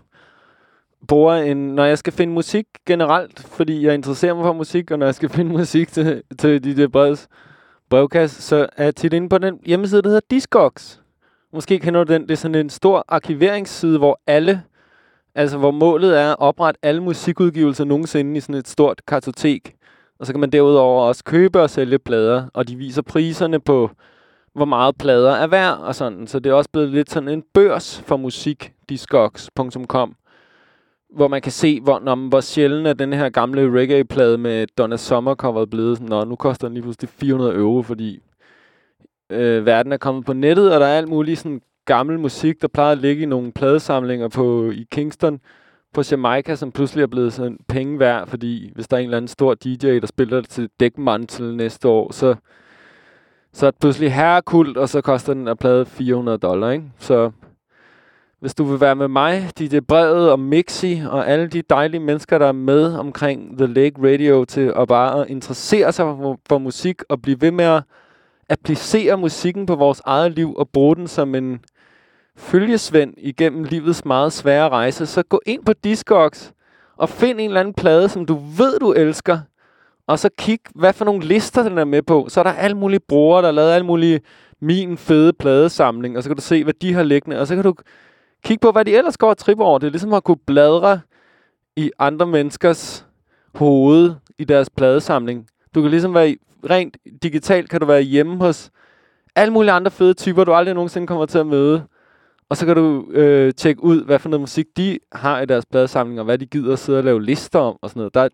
bruger en... Når jeg skal finde musik generelt, fordi jeg interesserer mig for musik, og når jeg skal finde musik til, til de der breds brevkasse, så er jeg tit inde på den hjemmeside, der hedder Discogs. Måske kender du den. Det er sådan en stor arkiveringsside, hvor alle... Altså, hvor målet er at oprette alle musikudgivelser nogensinde i sådan et stort kartotek. Og så kan man derudover også købe og sælge plader, og de viser priserne på, hvor meget plader er værd og sådan. Så det er også blevet lidt sådan en børs for musik, discogs.com, hvor man kan se, hvor, når, hvor sjældent er den her gamle reggae-plade med Donna Summer coveret blevet. Nå, nu koster den lige pludselig 400 euro, fordi øh, verden er kommet på nettet, og der er alt muligt sådan gammel musik, der plejer at ligge i nogle pladesamlinger på, i Kingston, på Jamaica, som pludselig er blevet sådan penge værd, fordi hvis der er en eller anden stor DJ, der spiller det til dækmantel næste år, så, så er det pludselig herrekult, og så koster den at plade 400 dollar, ikke? Så hvis du vil være med mig, DJ Brevet og Mixi og alle de dejlige mennesker, der er med omkring The Lake Radio til at bare interessere sig for, for musik og blive ved med at applicere musikken på vores eget liv og bruge den som en følgesvend igennem livets meget svære rejse, så gå ind på Discogs og find en eller anden plade, som du ved, du elsker, og så kig, hvad for nogle lister den er med på. Så er der alle mulige brugere, der har lavet alle mulige min fede pladesamling, og så kan du se, hvad de har liggende, og så kan du kigge på, hvad de ellers går og tripper over. Det er ligesom at kunne bladre i andre menneskers hoved i deres pladesamling. Du kan ligesom være i, rent digitalt, kan du være hjemme hos alle mulige andre fede typer, du aldrig nogensinde kommer til at møde. Og så kan du øh, tjekke ud, hvad for noget musik de har i deres pladesamling, og hvad de gider at sidde og lave lister om, og sådan noget. Der er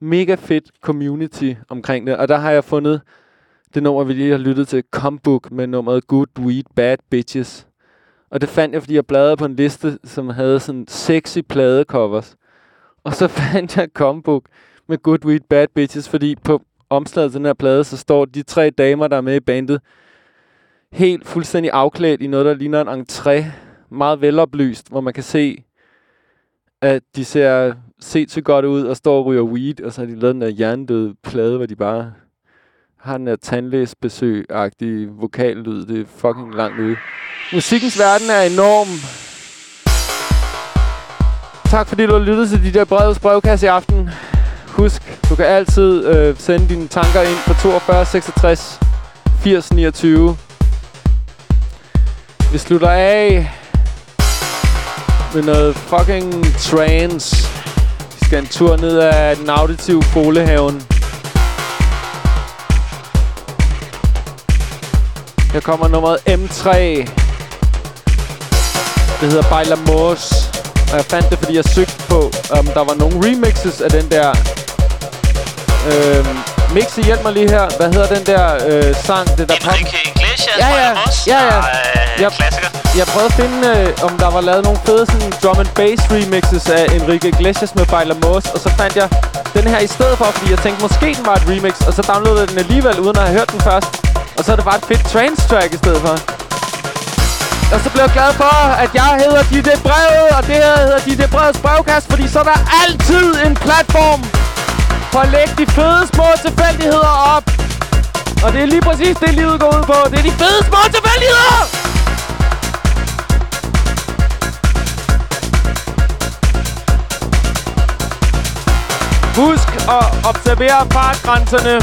mega fedt community omkring det, og der har jeg fundet det nummer, vi lige har lyttet til, Combook, med nummeret Good Weed, Bad Bitches. Og det fandt jeg, fordi jeg bladrede på en liste, som havde sådan sexy pladecovers. Og så fandt jeg Combook med Good Weed, Bad Bitches, fordi på omslaget til den her plade, så står de tre damer, der er med i bandet, helt fuldstændig afklædt i noget, der ligner en entré. Meget veloplyst, hvor man kan se, at de ser set så godt ud og står og ryger weed, og så har de lavet den der hjernedøde plade, hvor de bare har den der tandlæsbesøg-agtige vokallyd. Det er fucking langt ude. Musikkens verden er enorm. Tak fordi du har lyttet til de der brevets brevkasse i aften. Husk, du kan altid øh, sende dine tanker ind på 42 66 80 29. Vi slutter af med noget fucking trance. Skal en tur ned ad den auditive folehaven. Her kommer nummeret M3. Det hedder Bailamos. Og jeg fandt det, fordi jeg søgte på, om der var nogle remixes af den der... Øhm, Mixi, hjælp mig lige her. Hvad hedder den der øh, sang? Det der pop? Ja, ja. Ja, ja. Øh, Jeg- klassiker. Jeg prøvede at finde, øh, om der var lavet nogle fede sådan, drum and bass remixes af Enrique Iglesias med Bailamos, og så fandt jeg den her i stedet for, fordi jeg tænkte, måske den var et remix, og så downloadede jeg den alligevel, uden at have hørt den først. Og så er det bare et fedt trance track i stedet for. Og så blev jeg glad for, at jeg hedder DJ Brevet, og det her hedder DJ Brevets brevkast, fordi så er der altid en platform for at lægge de fede små tilfældigheder op. Og det er lige præcis det, livet går ud på. Det er de fede små tilfældigheder! Husk at observere fartgrænserne.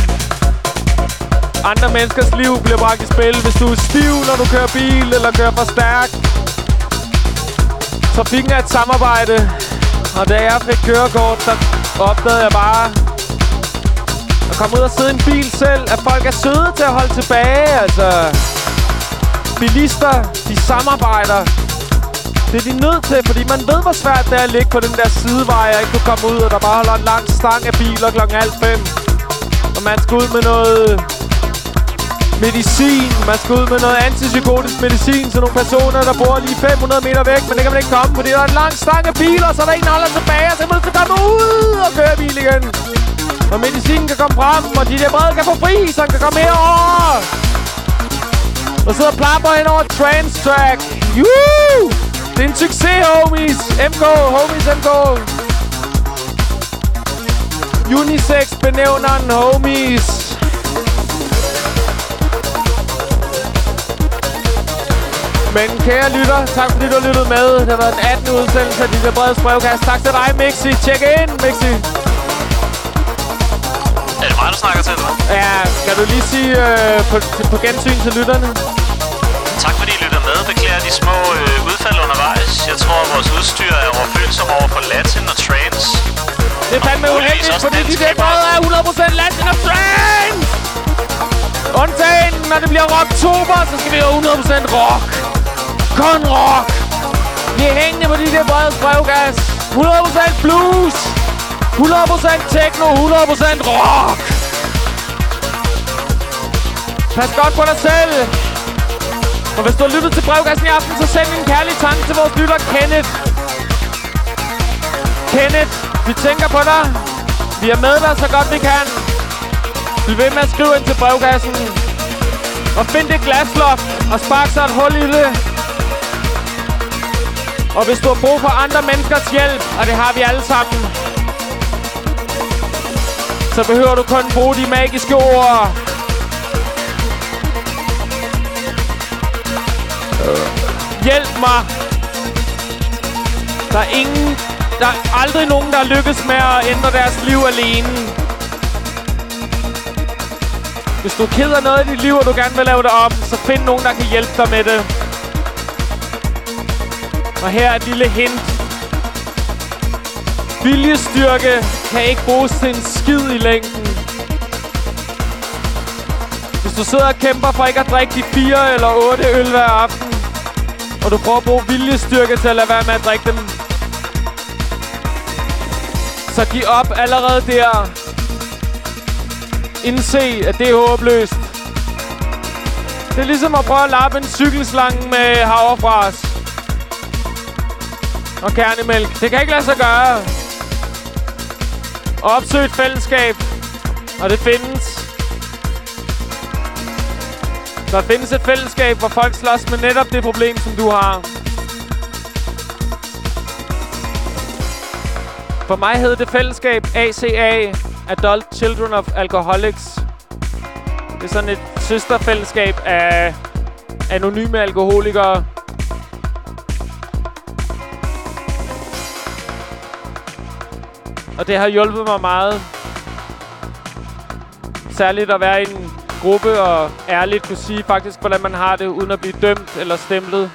Andre menneskers liv bliver bragt i spil, hvis du er stiv, når du kører bil eller kører for stærkt. Trafikken er et samarbejde, og da jeg fik kørekort, så opdagede jeg bare, at komme ud og sidde i en bil selv, at folk er søde til at holde tilbage, altså. Bilister, de samarbejder. Det er de nødt til, fordi man ved, hvor svært det er at ligge på den der sidevej, og ikke kunne komme ud, og der bare holder en lang stang af biler klokken halv fem. Og man skal ud med noget medicin. Man skal ud med noget antipsykotisk medicin til nogle personer, der bor lige 500 meter væk, men det kan man ikke komme, fordi der er en lang stang af biler, så er der en, der holder tilbage, og så er man til at komme ud og køre bil igen. Og medicinen kan komme frem, og de der brede kan få fri, så han kan komme herover. Og sidder og plapper hen over trans track. Woo! Det er en succes, homies. MK, homies MK. Unisex benævner den, homies. Men kære lytter, tak fordi du har lyttet med. Det har været den 18. udsendelse af DJ Breds brevkast. Tak til dig, Mixi. Tjek ind, Mixi. Er det mig, du snakker til, eller? Ja, kan du lige sige øh, på, på gensyn til lytterne? Med. Beklager de små øh, udfald undervejs. Jeg tror, at vores udstyr er overfølsom over for Latin og Trance. Det er fandme uheldigt, fordi de der brød er 100% Latin og Trance! Undtagen, når det bliver rocktober, så skal vi have 100% rock. Kun rock. Vi er hængende på de der brede brevgas. 100% blues. 100% techno, 100% rock. Pas godt på dig selv. Og hvis du har lyttet til brevkassen i aften, så send en kærlig tanke til vores lytter Kenneth. Kenneth, vi tænker på dig. Vi er med dig så godt vi kan. Vi vil med at skrive ind til brevkassen. Og find det glasloft og spark så et hul i det. Og hvis du har brug for andre menneskers hjælp, og det har vi alle sammen, så behøver du kun bruge de magiske ord. Hjælp mig. Der er ingen... Der er aldrig nogen, der lykkes med at ændre deres liv alene. Hvis du keder noget i dit liv, og du gerne vil lave det om, så find nogen, der kan hjælpe dig med det. Og her er et lille hint. Viljestyrke kan ikke bruges til en skid i længden. Hvis du sidder og kæmper for ikke at drikke de fire eller otte øl hver aften, og du prøver at bruge viljestyrke til at lade være med at drikke dem, så giv op allerede der. Indse, at det er håbløst. Det er ligesom at prøve at lappe en cykelslange med havrefras. Og kernemælk. Det kan ikke lade sig gøre. Opsøg et fællesskab. Og det findes. Der findes et fællesskab, hvor folk slås med netop det problem, som du har. For mig hed det fællesskab ACA, Adult Children of Alcoholics. Det er sådan et søsterfællesskab af anonyme alkoholikere. Og det har hjulpet mig meget. Særligt at være i en gruppe og ærligt kunne sige faktisk, hvordan man har det, uden at blive dømt eller stemplet.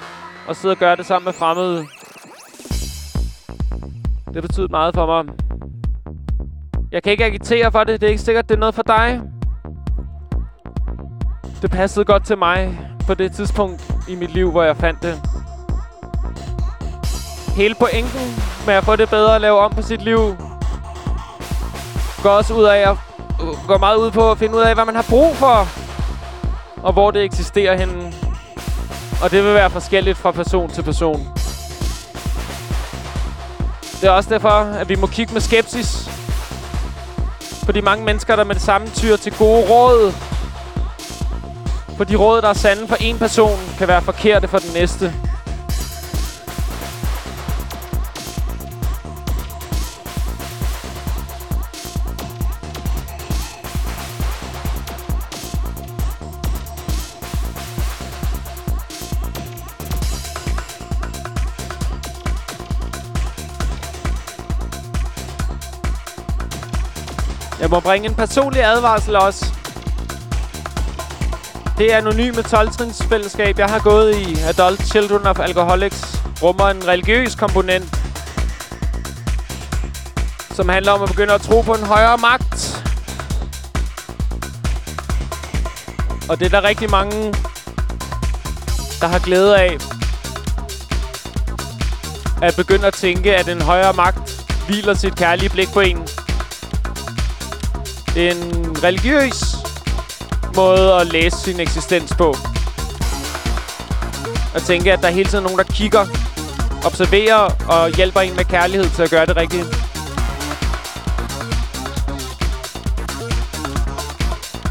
Og sidde og gøre det sammen med fremmede. Det betyder meget for mig. Jeg kan ikke agitere for det. Det er ikke sikkert, det er noget for dig. Det passede godt til mig på det tidspunkt i mit liv, hvor jeg fandt det. Hele pointen med at få det bedre og lave om på sit liv, går også ud af at går meget ud på at finde ud af, hvad man har brug for, og hvor det eksisterer henne. Og det vil være forskelligt fra person til person. Det er også derfor, at vi må kigge med skepsis på de mange mennesker, der med det samme tyr til gode råd. For de råd, der er sande for en person, kan være forkerte for den næste. Må bringe en personlig advarsel også. Det anonyme 12 fællesskab, jeg har gået i, Adult Children of Alcoholics, rummer en religiøs komponent, som handler om at begynde at tro på en højere magt. Og det er der rigtig mange, der har glæde af. At begynde at tænke, at en højere magt hviler sit kærlige blik på en. En religiøs måde at læse sin eksistens på. At tænke, at der er hele tiden nogen, der kigger, observerer og hjælper en med kærlighed til at gøre det rigtigt.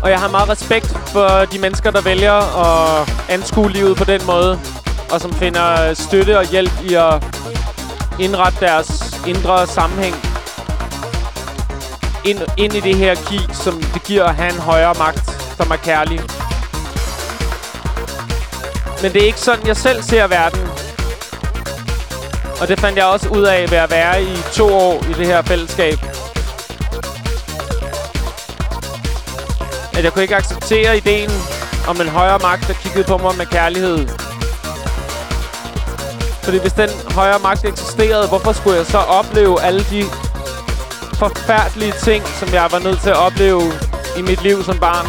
Og jeg har meget respekt for de mennesker, der vælger at anskue livet på den måde. Og som finder støtte og hjælp i at indrette deres indre sammenhæng ind, ind i det her ki, som det giver at have en højere magt, som er kærlig. Men det er ikke sådan, jeg selv ser verden. Og det fandt jeg også ud af ved at være i to år i det her fællesskab. At jeg kunne ikke acceptere ideen om en højere magt, der kiggede på mig med kærlighed. Fordi hvis den højere magt eksisterede, hvorfor skulle jeg så opleve alle de forfærdelige ting, som jeg var nødt til at opleve i mit liv som barn?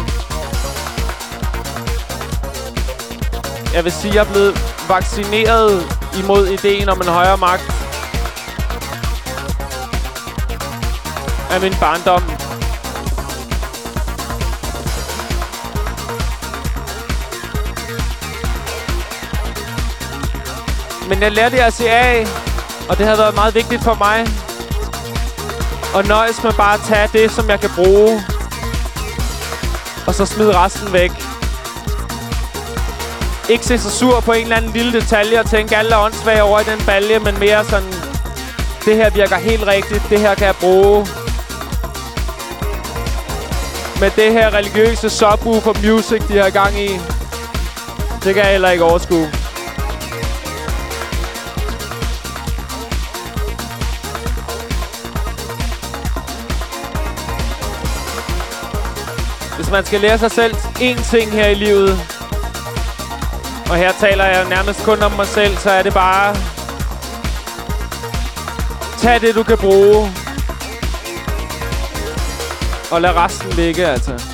Jeg vil sige, at jeg er blevet vaccineret imod ideen om en højere magt af min barndom. Men jeg lærte at se af, og det har været meget vigtigt for mig. Og nøjes med bare at tage det, som jeg kan bruge. Og så smide resten væk. Ikke se så sur på en eller anden lille detalje og tænke alle er åndssvage over i den balje, men mere sådan, det her virker helt rigtigt, det her kan jeg bruge. Med det her religiøse subwoofer music, de har gang i, det kan jeg heller ikke overskue. Man skal lære sig selv én ting her i livet, og her taler jeg nærmest kun om mig selv, så er det bare... Tag det, du kan bruge. Og lad resten ligge, altså.